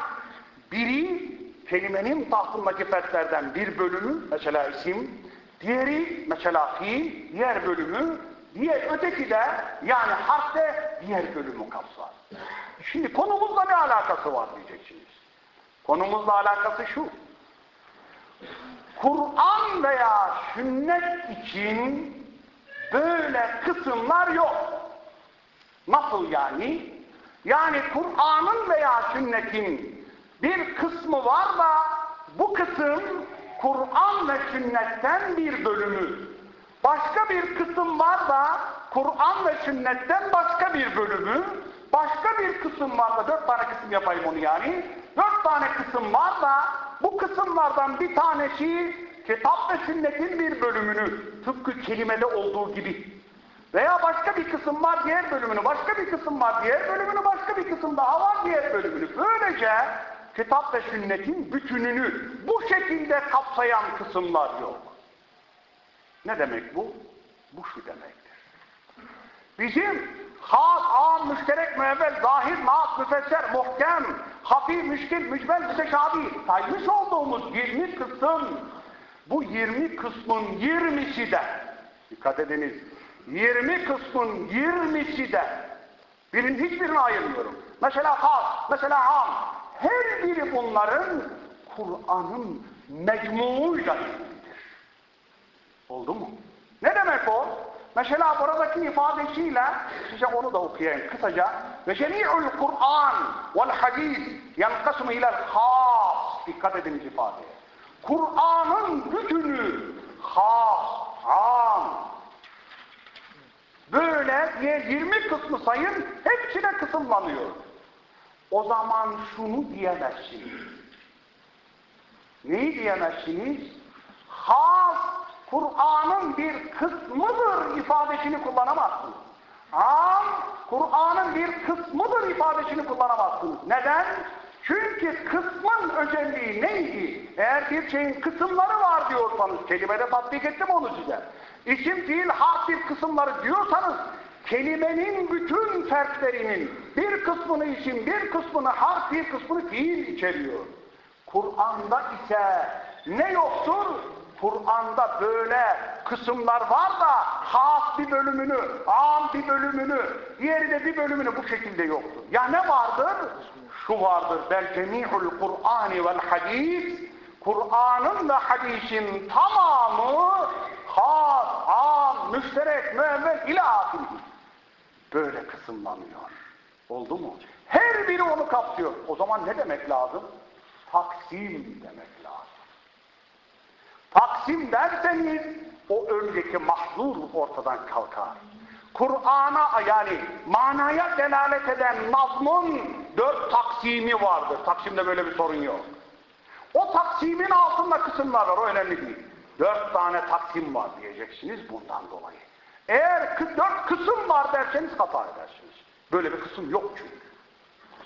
biri kelimenin tahtındaki fertlerden bir bölümü, mesela isim, diğeri mesela fiil, diğer bölümü, diğer öteki de yani harf diğer bölümü kapsar. Şimdi konumuzla ne alakası var diyeceksiniz. Konumuzla alakası şu. Kur'an veya sünnet için böyle kısımlar yok. Nasıl yani? Yani Kur'an'ın veya sünnetin bir kısmı var da bu kısım Kur'an ve sünnetten bir bölümü. Başka bir kısım var da Kur'an ve sünnetten başka bir bölümü. Başka bir kısım var da dört tane kısım yapayım onu yani. Dört tane kısım var da bu kısımlardan bir tanesi kitap ve sünnetin bir bölümünü tıpkı kelimede olduğu gibi veya başka bir kısım var diğer bölümünü, başka bir kısım var diğer bölümünü, başka bir kısım daha var diğer bölümünü. Böylece kitap ve sünnetin bütününü bu şekilde kapsayan kısımlar yok. Ne demek bu? Bu şu demektir. Bizim has, am, müşterek, müevvel, zahir, naat, müfesser, muhkem, hafif, müşkil, mücbel, müteşabi saymış olduğumuz 20 kısım bu 20 kısmın 20'si de dikkat ediniz 20 kısmın 20'si de birin hiçbirini ayırmıyorum. Mesela has, mesela am. Her biri bunların Kur'an'ın mecmuuyla ilgilidir. Oldu mu? Ne demek o? Mesela buradaki ifadesiyle size onu da okuyayım kısaca. Ve cemi'ul Kur'an vel hadis yankasmı ilel has. Dikkat ediniz ifadeye. Kur'an'ın bütünü has, am, Böyle diye 20 kısmı sayın hepsine kısımlanıyor. O zaman şunu diyemezsiniz. Neyi diyemezsiniz? Has Kur'an'ın bir kısmıdır ifadesini kullanamazsınız. Am Kur'an'ın bir kısmıdır ifadesini kullanamazsınız. Neden? Çünkü kısmın özelliği neydi? Eğer bir şeyin kısımları var diyorsanız, kelimede tatbik ettim onu size. İsim, fiil, harf bir kısımları diyorsanız, kelimenin bütün fertlerinin bir kısmını isim, bir kısmını harf, bir kısmını fiil içeriyor. Kur'an'da ise ne yoktur? Kur'an'da böyle kısımlar var da has bir bölümünü, am bir bölümünü, diğeri de bir bölümünü bu şekilde yoktur. Ya ne vardır? Şu vardır. Bel cemi'ul Kur'ani vel hadis Kur'an'ın ve hadisin tamamı has, am, müşterek, müemmel ila Böyle kısımlanıyor. Oldu mu? Her biri onu kapsıyor. O zaman ne demek lazım? Taksim demek lazım. Taksim derseniz o önceki mahzur ortadan kalkar. Kur'an'a yani manaya delalet eden nazmın dört taksimi vardır. Taksimde böyle bir sorun yok. O taksimin altında kısımlar var. O önemli değil. Dört tane taksim var diyeceksiniz bundan dolayı. Eğer dört kısım var derseniz hata edersiniz. Böyle bir kısım yok çünkü.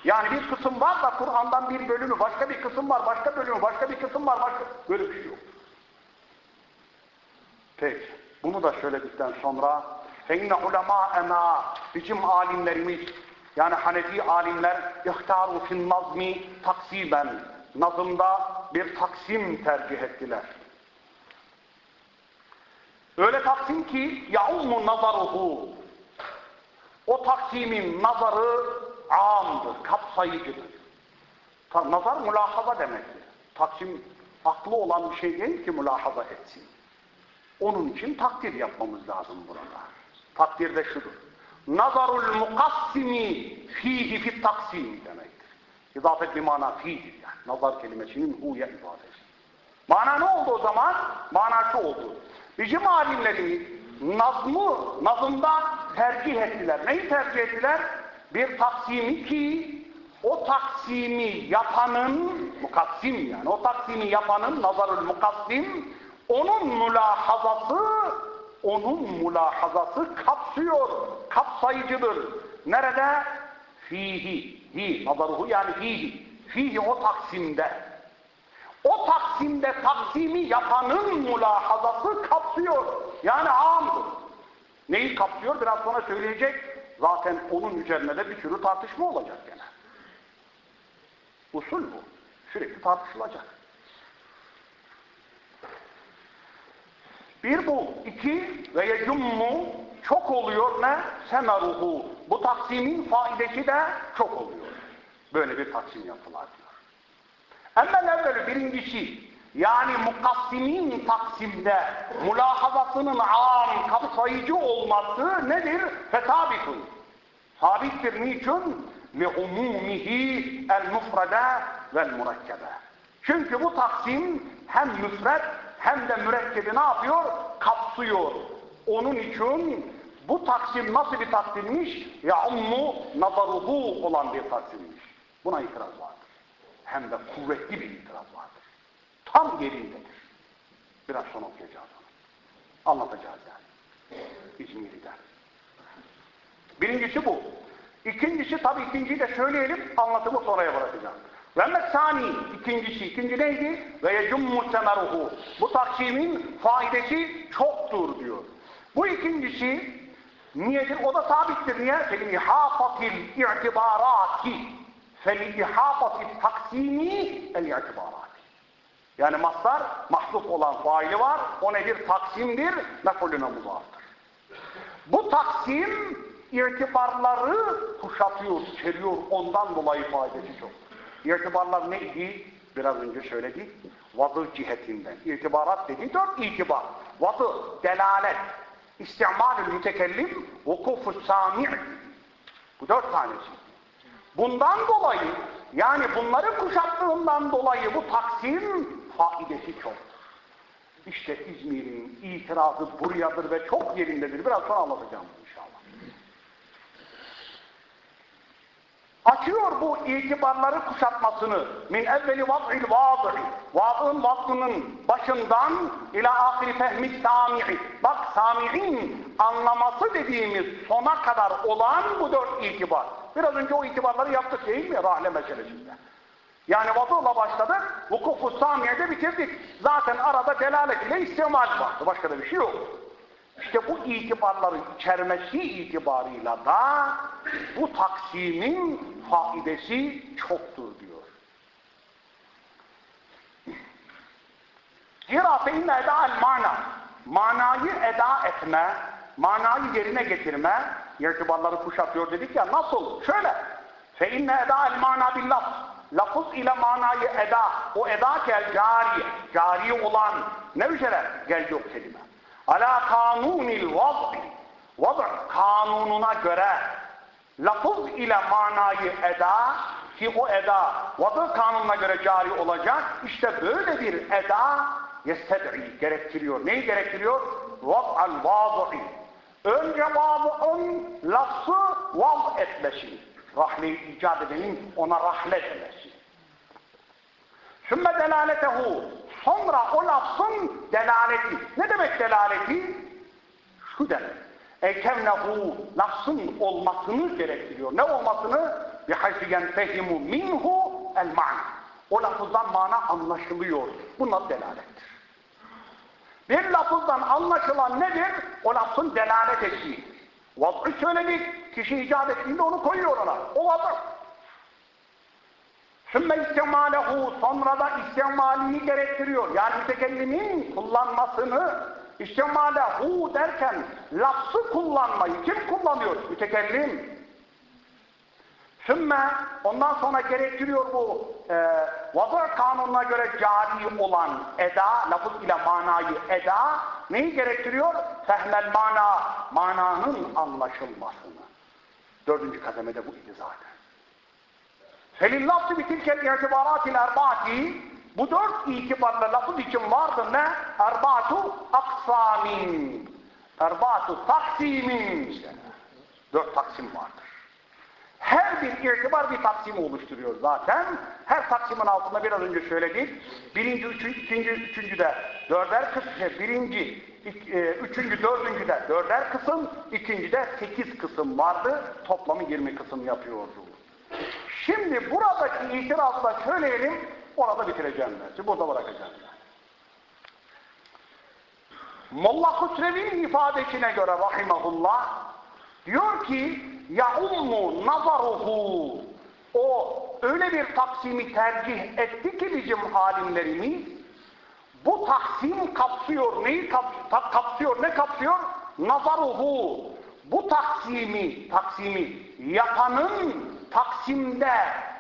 Yani bir kısım var da Kur'an'dan bir bölümü, başka bir kısım var, başka bölümü, başka bir kısım var, başka... Böyle bir şey yok. Peki, bunu da söyledikten sonra Fe inne ulemâena bizim alimlerimiz yani Hanefi alimler ihtaru fin nazmi taksiben nazımda bir taksim tercih ettiler. Öyle taksim ki yaummu nazaruhu o taksimin nazarı amdır, kapsayıcıdır. Ta, nazar mülahaza demektir. Taksim aklı olan bir şey değil ki mülahaza etsin. Onun için takdir yapmamız lazım burada. Takdir de şudur. Nazarul mukassimi fihi fit taksim demektir. İzafet bir mana fihi yani. Nazar kelimesinin huya ifadesi. Mana ne oldu o zaman? Mana şu oldu. Bizim alimlerimiz nazmı, nazımda tercih ettiler. Neyi tercih ettiler? Bir taksimi ki o taksimi yapanın, mukassim yani, o taksimi yapanın, nazarul mukassim, onun mülahazası, onun mülahazası kapsıyor, kapsayıcıdır. Nerede? Fihi, hi, nazaruhu yani fihi, fihi o taksimde. O taksimde taksimi yapanın mülahazası kapsıyor. Yani amdır. Neyi kapsıyor? Biraz sonra söyleyecek. Zaten onun üzerine de bir sürü tartışma olacak gene. Usul bu. Sürekli tartışılacak. Bir bu. iki ve yecummu çok oluyor ne? Semeruhu. Bu taksimin faidesi de çok oluyor. Böyle bir taksim yaptılar diyor. Emmel evvelü birincisi yani mukassimin taksimde mülahazasının am, kapsayıcı olması nedir? Fesabitun. Sabittir. Niçin? Li'umumihi el-mufrede vel-murekkebe. Çünkü bu taksim hem müfred hem de mürekkebi ne yapıyor? Kapsıyor. Onun için bu taksim nasıl bir taksimmiş? Ummu nazaruhu olan bir taksimmiş. Buna itiraz vardır. Hem de kuvvetli bir itiraz vardır. Tam yerindedir. Biraz sonra okuyacağız onu. Anlatacağız yani. İzmir'den. Birincisi bu. İkincisi tabii ikinciyi de söyleyelim, anlatımı sonraya bırakacağım. Ve mesani ikincisi. İkinci neydi? Ve yecummu semeruhu. Bu taksimin faidesi çoktur diyor. Bu ikincisi niyedir? O da sabittir. Niye? Fel ihafatil i'tibarati. Fel ihafatil taksimi el i'tibarati. Yani mastar mahzuf olan faili var. O nedir? Taksimdir. Mekulüne muzaftır. Bu taksim irtibarları kuşatıyor, içeriyor. Ondan dolayı faydası çok. İrtibarlar neydi? Biraz önce söyledik. Vadı cihetinden. İrtibarat dedi dört itibar. Vadı, delalet, istimalül mütekellim, vukufu sami' Bu dört tanesi. Bundan dolayı, yani bunları kuşattığından dolayı bu taksim faidesi çok. İşte İzmir'in itirazı buradadır ve çok yerindedir. Biraz sonra anlatacağım inşallah. Açıyor bu itibarları kuşatmasını. Min evveli vaz'il vaz'i. Vaz'ın vaz'ının başından ila ahiri fehmi sami'i. Bak sami'in anlaması dediğimiz sona kadar olan bu dört itibar. Biraz önce o itibarları yaptık değil mi? Rahle meselesinde. Yani vazı'la başladık, vukufu samiye'de bitirdik. Zaten arada delalet ile istimal vardı. Başka da bir şey yok. İşte bu itibarların içermesi itibarıyla da bu taksimin faidesi çoktur diyor. Zira fe inne eda'el mana. Manayı eda etme, manayı yerine getirme, irtibarları kuşatıyor dedik ya nasıl? Şöyle. Fe inne eda'el mana bil laf. Lafız ile manayı eda. O eda kel cari. Cari olan ne üzere? Gelecek kelime. Ala kanunil vaz'i. Vaz' kanununa göre lafız ile manayı eda ki o eda vadı kanununa göre cari olacak. İşte böyle bir eda yested'i gerektiriyor. Neyi gerektiriyor? Vaz'al vaz'i. Önce vaz'ın lafzı vaz etmesi. Rahleyi icat edenin ona rahle demesi. Sümme delaletehu. Sonra o lafzın delaleti. Ne demek delaleti? Şu demek. Ekevnehu lafzın olmasını gerektiriyor. Ne olmasını? بِحَيْثِ يَنْفَهِمُ minhu el mana. O lafızdan mana anlaşılıyor. Buna delalettir. Bir lafızdan anlaşılan nedir? O lafzın delalet ettiği. Vaz'ı söyledik. Kişi icat ettiğinde onu koyuyor ona. O vaz'ı. Sümme istemalehu sonra da istemalini gerektiriyor. Yani mütekellimin kullanmasını istemalehu derken lafzı kullanmayı kim kullanıyor? Mütekellim. Sümme ondan sonra gerektiriyor bu e, vazar kanununa göre cari olan eda, lafız ile manayı eda neyi gerektiriyor? Fehmel mana, mananın anlaşılmasını. Dördüncü kademede bu idi zaten. Felillahsı bitilkel irtibaratil erbaati bu dört itibarla lafız için vardı ne? Erbaatu aksamin. Erbaatu taksimin. Dört taksim vardır. Her bir irtibar bir taksim oluşturuyor zaten. Her taksimin altında biraz önce söyledik. Birinci, üçüncü, ikinci, üçüncü de dörder kısım, şey, birinci, e, üçüncü, dördüncü de dörder kısım, ikinci de sekiz kısım vardı. Toplamı yirmi kısım yapıyordu. Şimdi buradaki itirazı da söyleyelim, orada bitireceğim ben. Burada bırakacağım. Molla Husrevi'nin ifadesine göre rahimahullah diyor ki ya ummu nazaruhu o öyle bir taksimi tercih etti ki bizim alimlerimiz bu taksim kapsıyor neyi kap, kapsıyor ne kapsıyor nazaruhu bu taksimi taksimi yapanın taksimde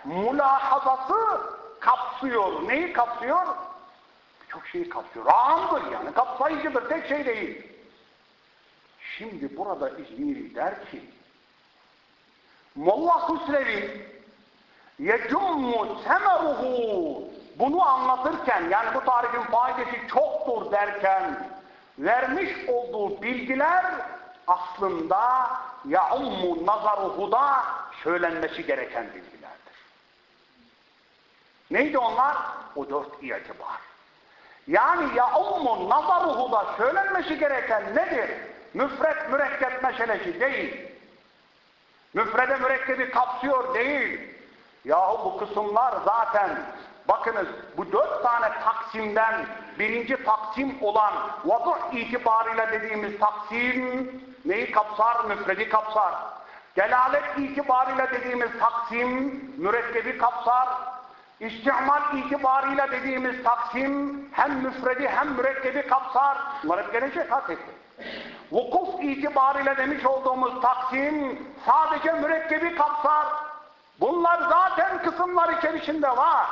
mülahazası kapsıyor. Neyi kapsıyor? Çok şeyi kapsıyor. Ağamdır yani. Kapsayıcıdır. Tek şey değil. Şimdi burada İzmiri der ki Molla Hüsrevi yecummu semeruhu. Bunu anlatırken yani bu tarifin faydası çoktur derken vermiş olduğu bilgiler aslında yaummu nazaruhu da söylenmesi gereken bilgilerdir. Neydi onlar? O dört itibar. Yani yaummu nazaruhu da söylenmesi gereken nedir? Müfret mürekkep meselesi değil. Müfrede mürekkebi kapsıyor değil. Yahu bu kısımlar zaten bakınız bu dört tane taksimden birinci taksim olan vaduh itibarıyla dediğimiz taksim neyi kapsar? Müfredi kapsar. Delalet itibarıyla dediğimiz taksim mürekkebi kapsar. İstimal itibarıyla dediğimiz taksim hem müfredi hem mürekkebi kapsar. Bunlar hep gelecek ha tekrar. Vukuf itibarıyla demiş olduğumuz taksim sadece mürekkebi kapsar. Bunlar zaten kısımlar içerisinde var.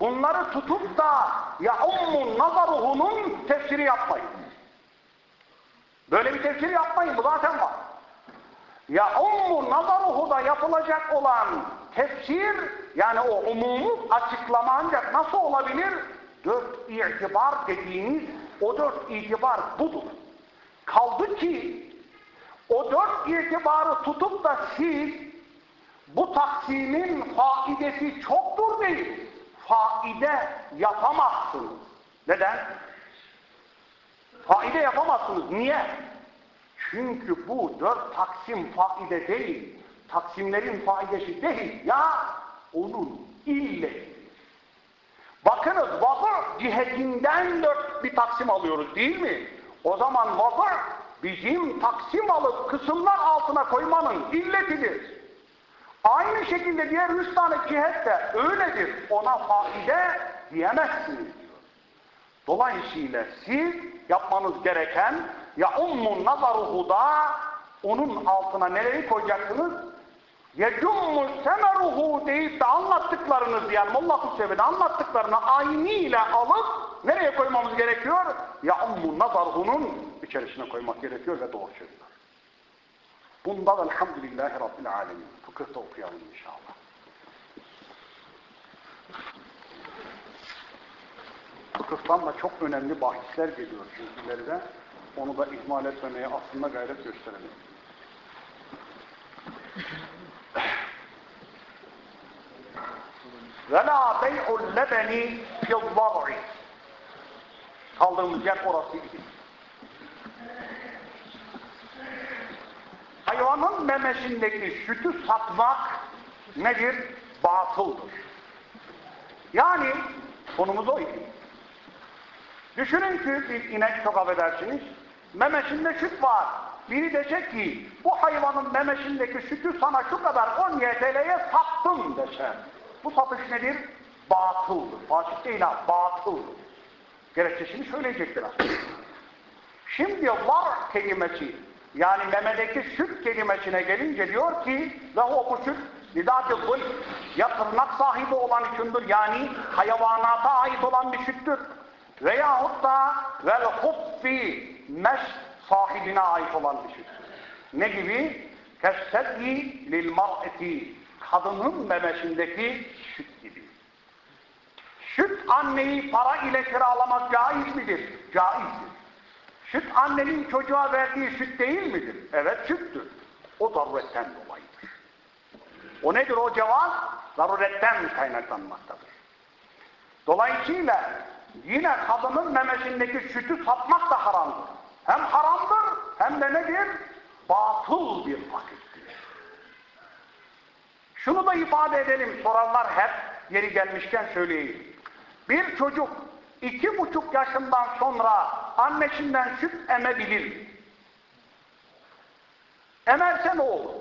Bunları tutup da ya ummun nazaruhunun tefsiri yapmayın. Böyle bir tefsir yapmayın. Bu zaten var. Ya ummu nazaruhu da yapılacak olan tefsir yani o umumu açıklama ancak nasıl olabilir? Dört itibar dediğiniz o dört itibar budur. Kaldı ki o dört itibarı tutup da siz bu taksimin faidesi çoktur değil. Faide yapamazsınız. Neden? Faide yapamazsınız. Niye? Çünkü bu dört taksim faide değil. Taksimlerin faidesi değil. Ya onun illeti. Bakınız vazı cihetinden dört bir taksim alıyoruz değil mi? O zaman vazı bizim taksim alıp kısımlar altına koymanın illetidir. Aynı şekilde diğer üç tane cihet de öyledir. Ona faide diyemezsiniz diyor. Dolayısıyla siz yapmanız gereken ya ummun nazaruhu da onun altına nereyi koyacaksınız? Yecummu semeruhu deyip de anlattıklarınız yani Molla Hüseyin'in anlattıklarını ile alıp nereye koymamız gerekiyor? Ya ummun nazaruhunun içerisine koymak gerekiyor ve doğru söylüyor. Bunda da elhamdülillahi Rabbil alemin. Fıkıhta okuyalım inşallah. Fıkıhtan da çok önemli bahisler geliyor çünkü ileride. Onu da ihmal etmemeye aslında gayret gösterelim. Ve la bey'ul lebeni fiyallâri Kaldığımız yer orasıydı. Hayvanın memesindeki sütü satmak nedir? Batıldır. Yani konumuz oydu. Düşünün ki bir inek çok affedersiniz memesinde süt var. Biri diyecek ki bu hayvanın memesindeki sütü sana şu kadar 10 YTL'ye sattım dese. Bu satış nedir? Batıldır. Fasit değil ha, batıldır. Gerekçesini söyleyecektir. Şimdi var kelimesi yani memedeki süt kelimesine gelince diyor ki o bu süt lidâti zul ya tırnak sahibi olan içindir yani hayvanata ait olan bir süttür veyahut da vel huffi meş sahibine ait olan bir süttür. Ne gibi? Kessedli lil mar'eti kadının memesindeki süt gibi. Süt anneyi para ile kiralamak caiz midir? Caizdir. Süt annenin çocuğa verdiği süt değil midir? Evet süttür. O zaruretten dolayıdır. O nedir o cevap? Zaruretten kaynaklanmaktadır. Dolayısıyla yine kadının memesindeki sütü satmak da haramdır. Hem haramdır hem de nedir? Batıl bir vakittir. Şunu da ifade edelim soranlar hep yeri gelmişken söyleyeyim. Bir çocuk iki buçuk yaşından sonra annesinden süt emebilir. Emerse ne olur?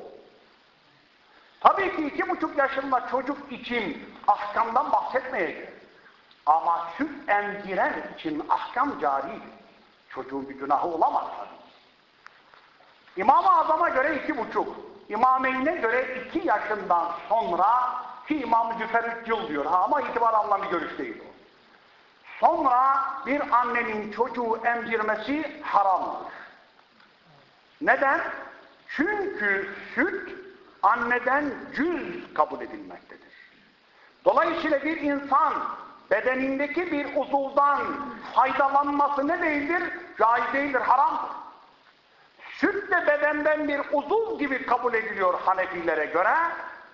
Tabii ki iki buçuk yaşında çocuk için ahkamdan bahsetmeyeceğiz. Ama süt emziren için ahkam cari. Çocuğun bir günahı olamaz tabii. İmam-ı Azam'a göre iki buçuk. İmameyn'e göre iki yaşından sonra ki İmam-ı Cüfer yıl diyor ha, ama itibar bir görüş değil o. Sonra bir annenin çocuğu emzirmesi haramdır. Neden? Çünkü süt anneden cüz kabul edilmektedir. Dolayısıyla bir insan bedenindeki bir uzuvdan faydalanması ne değildir? Caiz değildir, haramdır. Süt de bedenden bir uzuv gibi kabul ediliyor Hanefilere göre.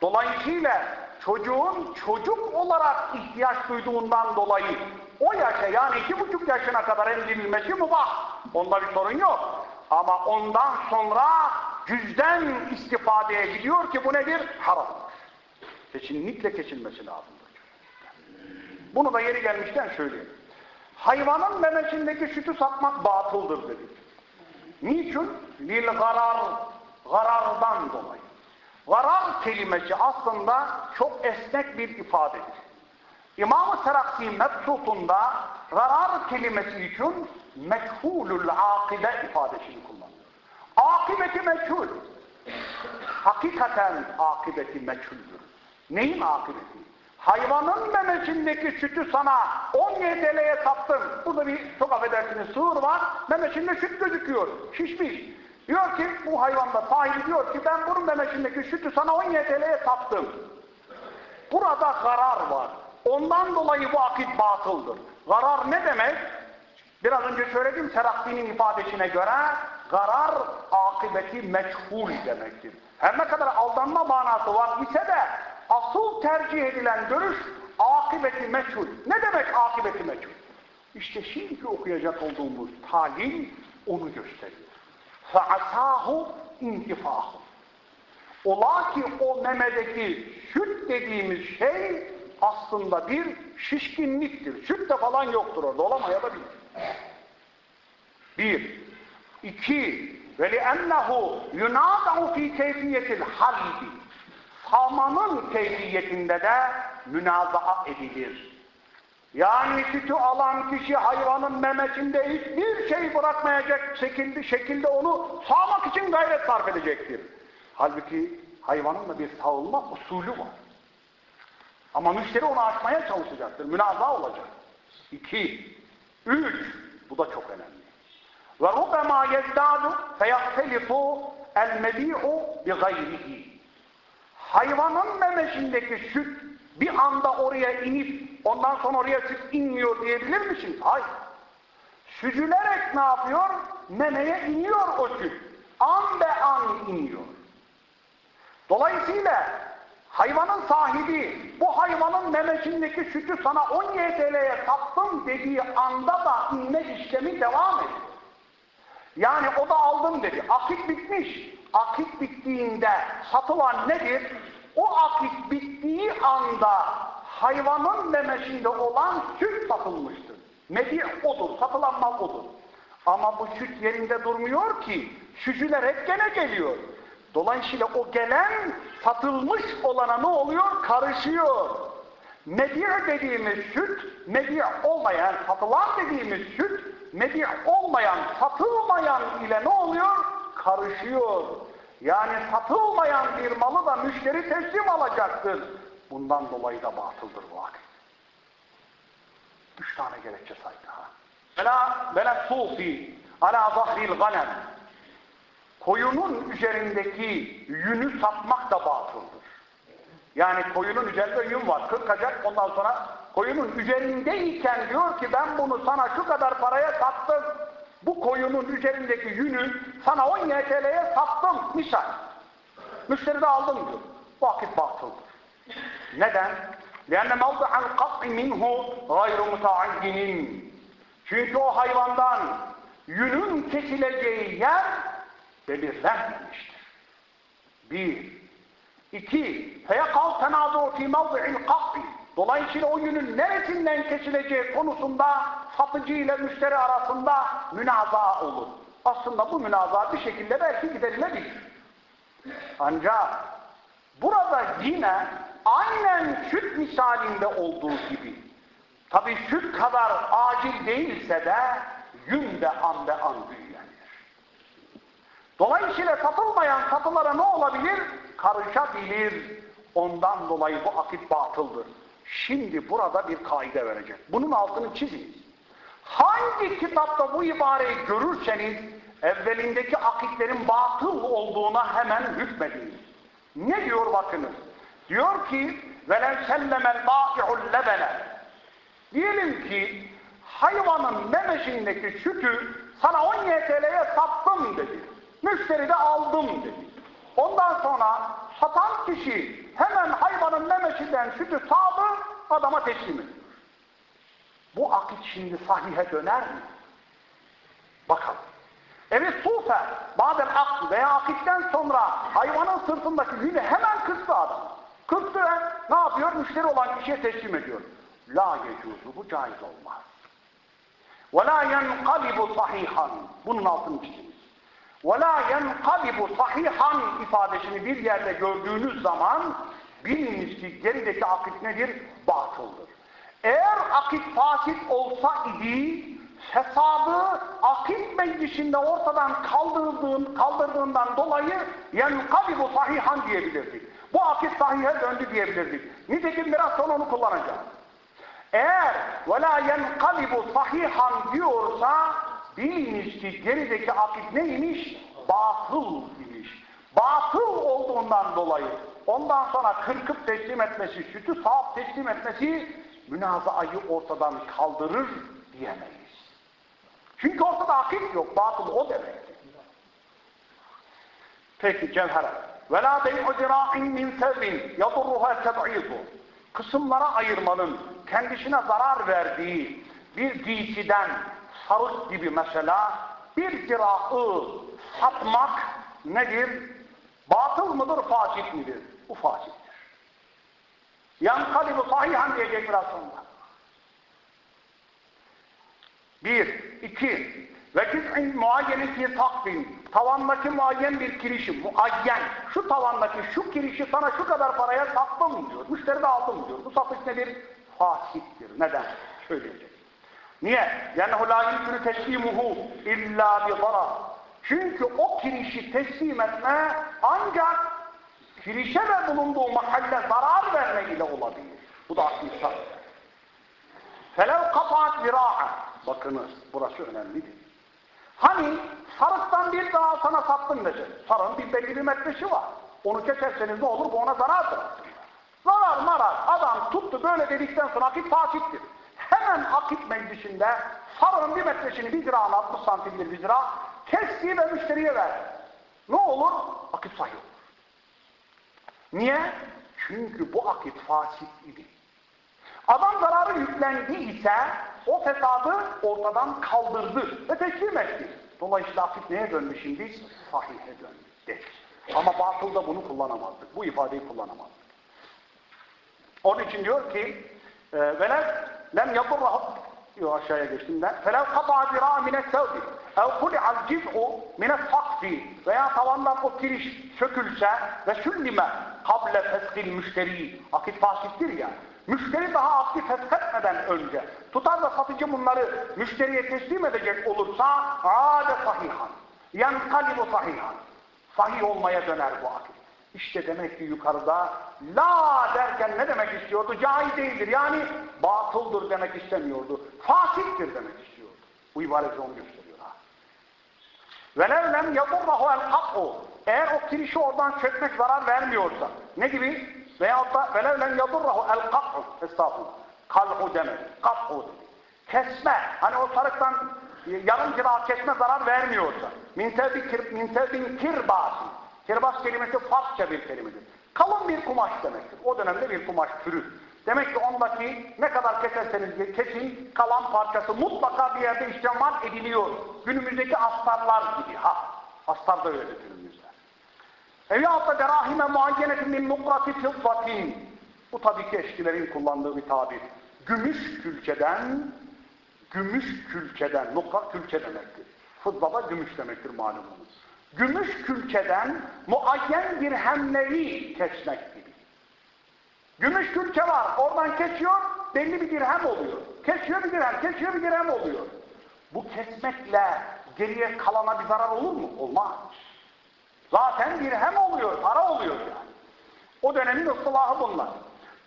Dolayısıyla çocuğun çocuk olarak ihtiyaç duyduğundan dolayı o yaşa yani iki buçuk yaşına kadar emzirilmesi mubah. Onda bir sorun yok. Ama ondan sonra cüzden istifadeye gidiyor ki bu nedir? Haramdır. Kesinlikle kesilmesi lazımdır. Bunu da yeri gelmişten söyleyeyim. Hayvanın memesindeki sütü satmak batıldır dedik. Niçin? Lil garar, garardan dolayı. Garar kelimesi aslında çok esnek bir ifadedir. İmam-ı Seraksi Mebsut'unda garar kelimesi için meçhulul akide ifadesini kullanıyor. Akibeti meçhul. Hakikaten akibeti meçhuldür. Neyin akibeti? Hayvanın memesindeki sütü sana 17 TL'ye sattım. Burada bir çok affedersiniz sığır var. Memesinde süt gözüküyor. Şişmiş. Diyor ki bu hayvanda sahibi diyor ki ben bunun memesindeki sütü sana 17 TL'ye sattım. Burada karar var. Ondan dolayı bu akit batıldır. Karar ne demek? Biraz önce söyledim Serahdin'in ifadesine göre karar akıbeti meçhul demektir. Her ne kadar aldanma manası var ise de asıl tercih edilen görüş akıbeti meçhul. Ne demek akıbeti meçhul? İşte şimdi okuyacak olduğumuz talim onu gösteriyor. فَعَسَاهُ اِنْتِفَاهُ Ola ki o memedeki süt dediğimiz şey aslında bir şişkinliktir. Süt de falan yoktur orada olamayabilir. Bir. İki. Ve li'ennehu yunâda'u fî keyfiyetil halbi. Sağmanın keyfiyetinde de münazaa edilir. Yani sütü alan kişi hayvanın memesinde hiçbir şey bırakmayacak şekilde, şekilde onu sağmak için gayret sarf edecektir. Halbuki hayvanın da bir sağılma usulü var. Ama müşteri onu açmaya çalışacaktır. Münaza olacak. İki. Üç. Bu da çok önemli. Ve rubema yezdadu feyahtelifu el bi gayrihi. Hayvanın memesindeki süt bir anda oraya inip ondan sonra oraya süt inmiyor diyebilir misiniz? Hayır. Süzülerek ne yapıyor? Memeye iniyor o süt. An be an iniyor. Dolayısıyla hayvanın sahibi bu hayvanın memesindeki sütü sana 17 TL'ye sattım dediği anda da inme işlemi devam ediyor. Yani o da aldım dedi. Akit bitmiş. Akit bittiğinde satılan nedir? O akit bittiği anda hayvanın memesinde olan süt satılmıştır. Medi odur, satılan mal odur. Ama bu süt yerinde durmuyor ki, süzülerek gene geliyor. Dolayısıyla o gelen satılmış olana ne oluyor? Karışıyor. Medi' dediğimiz süt, medi' olmayan, satılan dediğimiz süt, medi' olmayan, satılmayan ile ne oluyor? Karışıyor. Yani satılmayan bir malı da müşteri teslim alacaktır. Bundan dolayı da batıldır bu akıl. Üç tane gerekçe saydı ha. Vela, vela sufi ala zahril ganem. Koyunun üzerindeki yünü satmak da batıldır. Yani koyunun üzerinde yün var. Kırkacak ondan sonra koyunun üzerindeyken diyor ki ben bunu sana şu kadar paraya sattım Bu koyunun üzerindeki yünü sana 10 TL'ye sattım misal. Müşteri de aldım diyor. Vakit batıldır. Neden? لأن موضع القطع منه غير متعين. Çünkü o hayvandan yünün kesileceği yer belirlenmemiştir. Bir. İki. فَيَقَوْ تَنَاظُرُ فِي مَوْضِعِ الْقَطْءِ Dolayısıyla o yünün neresinden kesileceği konusunda satıcı ile müşteri arasında münaza olur. Aslında bu münaza bir şekilde belki giderilebilir. Ancak burada yine aynen süt misalinde olduğu gibi tabi süt kadar acil değilse de yün de an be an büyüyendir. Dolayısıyla satılmayan satılara ne olabilir? Karışabilir. Ondan dolayı bu akit batıldır. Şimdi burada bir kaide verecek. Bunun altını çiziniz. Hangi kitapta bu ibareyi görürseniz evvelindeki akitlerin batıl olduğuna hemen hükmediniz. Ne diyor bakınız. Diyor ki velev sellemel bâ'i'ul lebene Diyelim ki hayvanın memesindeki sütü sana 10 YTL'ye sattım dedi. Müşteri de aldım dedi. Ondan sonra satan kişi hemen hayvanın memesinden sütü sağdı adama teslim ediyor. Bu akit şimdi sahihe döner mi? Bakalım. Evet sufe, badel aklı veya akitten sonra hayvanın sırtındaki yünü hemen kırstı adam. Kırstı ve ne yapıyor? Müşteri olan kişiye teslim ediyor. La yecuzu, bu caiz olmaz. Ve la yenkalibu sahihan. Bunun altını çiziniz. Ve la yenkalibu sahihan ifadesini bir yerde gördüğünüz zaman biliniz ki gerideki akit nedir? Batıldır. Eğer akit fasit olsa idi fesadı akit meclisinde ortadan kaldırdığın, kaldırdığından dolayı yenkalibu sahihan diyebilirdik. Bu akit sahihe döndü diyebilirdik. Nitekim biraz sonra onu kullanacağım. Eğer وَلَا يَنْقَلِبُ sahihan diyorsa biliniz ki gerideki akit neymiş? Batıl imiş. Batıl olduğundan dolayı ondan sonra kırkıp teslim etmesi, sütü sağıp teslim etmesi münazaayı ortadan kaldırır diyemeyiz. Çünkü ortada akit yok. Batıl o demektir. Peki cevhere. وَلَا بَيْعُ زِرَاءٍ مِنْ سَرٍ يَضُرُّهَا تَبْعِيضُ Kısımlara ayırmanın kendisine zarar verdiği bir giysiden sarık gibi mesela bir zirağı satmak nedir? Batıl mıdır, fasit midir? Bu fasittir. Yankalibu sahihan diyecek sonra. Bir, iki, ve cüz'in muayyenin fi takvim. Tavandaki muayyen bir kirişi, muayyen. Şu tavandaki şu kirişi sana şu kadar paraya sattım diyor. Müşteri de aldım diyor. Bu satış nedir? Fasittir. Neden? Söyleyecek. Niye? يَنَّهُ لَا يُمْكِنُ تَسْلِيمُهُ اِلَّا بِضَرَرٍ Çünkü o kirişi teslim etme ancak kirişe ve bulunduğu mahalle zarar verme ile olabilir. Bu da aslında. فَلَوْ قَطَعَتْ زِرَاعًا Bakınız burası önemlidir. Hani sarıktan bir daha sana sattım dedi. Sarığın bir belli bir metresi var. Onu keserseniz ne olur? Bu ona zarardır. Zarar marar. Adam tuttu böyle dedikten sonra akit fasittir. Hemen akit meclisinde sarığın bir metresini bir zirağına 60 santimdir bir zira kesti ve müşteriye ver. Ne olur? Akit sahih olur. Niye? Çünkü bu akit fasit idi. Adam zararı yüklendi ise o fesadı ortadan kaldırdı ve teslim etti. Dolayısıyla akit neye dönmüş şimdi? Sahihe döndü. Ama batılda bunu kullanamazdık. Bu ifadeyi kullanamazdık. Onun için diyor ki velev lem yadurrahu diyor aşağıya geçtim ben. Felev kaba zira mine sevdi. Ev kuli'al ciz'u mine sakfi veya tavandan o kiriş sökülse ve süllime kable feskil müşteri. Akit fasittir ya. Müşteri daha aktif feshetmeden önce tutar da satıcı bunları müşteriye teslim edecek olursa ade sahihan. Yankalibu sahihan. Sahih olmaya döner bu akit. İşte demek ki yukarıda la derken ne demek istiyordu? Cahil değildir. Yani batıldır demek istemiyordu. Fasittir demek istiyordu. Bu ibareti onu gösteriyor. Velev lem yadurrahu el hakku. Eğer o kirişi oradan çekmek zarar vermiyorsa. Ne gibi? Veyahut da velev lem el kak'u. Estağfurullah. Kal'u demek. Kak'u. Kesme. Hani o sarıktan yarım kiraat kesme zarar vermiyorsa. Min tebin kirbasi. Kirbas kelimesi Farsça bir kelimedir. Kalın bir kumaş demektir. O dönemde bir kumaş türü. Demek ki ondaki ne kadar keserseniz kesin kalan parçası mutlaka bir yerde istemal ediliyor. Günümüzdeki astarlar gibi. Ha, astar da öyle günümüzde. Da derahime muayyenetin min nukrati fiddatin. Bu tabii ki eskilerin kullandığı bir tabir. Gümüş külçeden, gümüş külçeden, nukra külçe demektir. Fıdda da gümüş demektir malumunuz. Gümüş külçeden muayyen bir hemleri kesmek gibi. Gümüş külçe var, oradan kesiyor, belli bir dirhem oluyor. Kesiyor bir dirhem, kesiyor bir dirhem oluyor. Bu kesmekle geriye kalana bir zarar olur mu? Olmaz. Zaten dirhem oluyor, para oluyor yani. O dönemin ıslahı bunlar.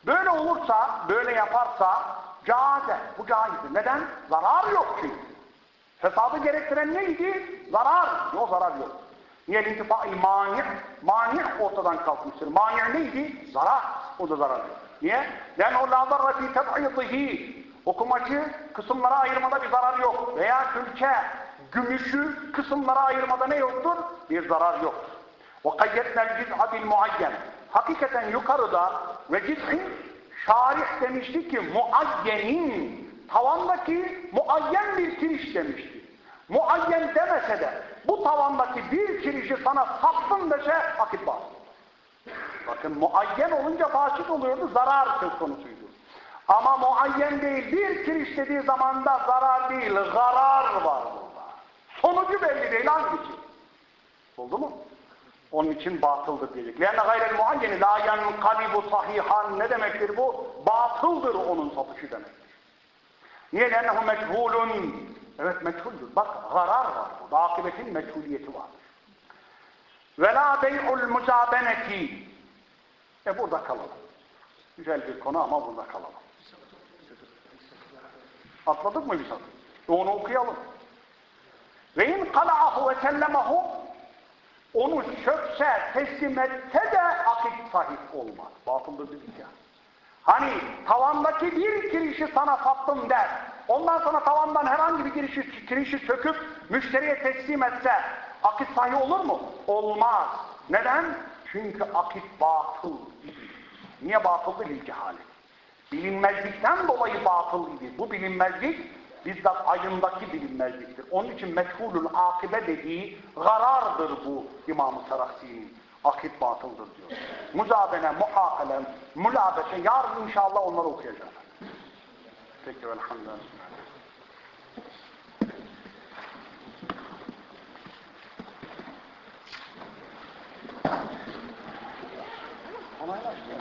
Böyle olursa, böyle yaparsa caize, bu caizdir. Neden? Zarar yok çünkü. Fesadı gerektiren neydi? Zarar. O zarar yok. Niye intifai mani? Mani ortadan kalkmıştır. Mani neydi? Zarar. O da zarar yok. Niye? Yani o la zarra fi teb'idihi. Okumacı kısımlara ayırmada bir zarar yok. Veya külçe, gümüşü kısımlara ayırmada ne yoktur? Bir zarar yoktur. وَقَيَّتْنَا الْجِزْعَ بِالْمُعَيَّنِ Hakikaten yukarıda ve ciz'in şarih demişti ki muayyenin tavandaki muayyen bir kiriş demişti. Muayyen demese de bu tavandaki bir kirişi sana sattım dese akit var. Bakın muayyen olunca fasit oluyordu, zarar söz konusuydu. Ama muayyen değil, bir kiriş dediği zaman da zarar değil, zarar var burada. Sonucu belli değil, hangisi? Oldu mu? Onun için batıldır diyecek. لَاَنَّ غَيْرَ الْمُعَيَّنِ لَا يَنْقَلِبُ صَحِيحًا Ne demektir bu? Batıldır onun satışı demektir. Niye? لَاَنَّهُ meçhulun. Evet meçhuldür. Bak zarar var burada. Akibetin meçhuliyeti var. Ve la bey'ul mucabeneti. E burada kalalım. Güzel bir konu ama burada kalalım. Atladık mı bir satır? E, onu okuyalım. Ve in kala'ahu ve kellemahu onu çökse, teslim etse de akit sahip olmaz. Batıldır dedik ya. Hani tavandaki bir kirişi sana sattım der. Ondan sonra tavandan herhangi bir kirişi, kirişi söküp müşteriye teslim etse akit sahi olur mu? Olmaz. Neden? Çünkü akit batıl idi. Niye batıldı? Lil cehalet. Bilinmezlikten dolayı batıl idi. Bu bilinmezlik bizzat ayındaki bilinmezliktir. Onun için meşhulül akibe dediği garardır bu İmam-ı Saraksi'nin. Akit batıldır diyor. Muzabene, muhakele, mülabese, yarın inşallah onları okuyacağız. التكي والحمد لله. والله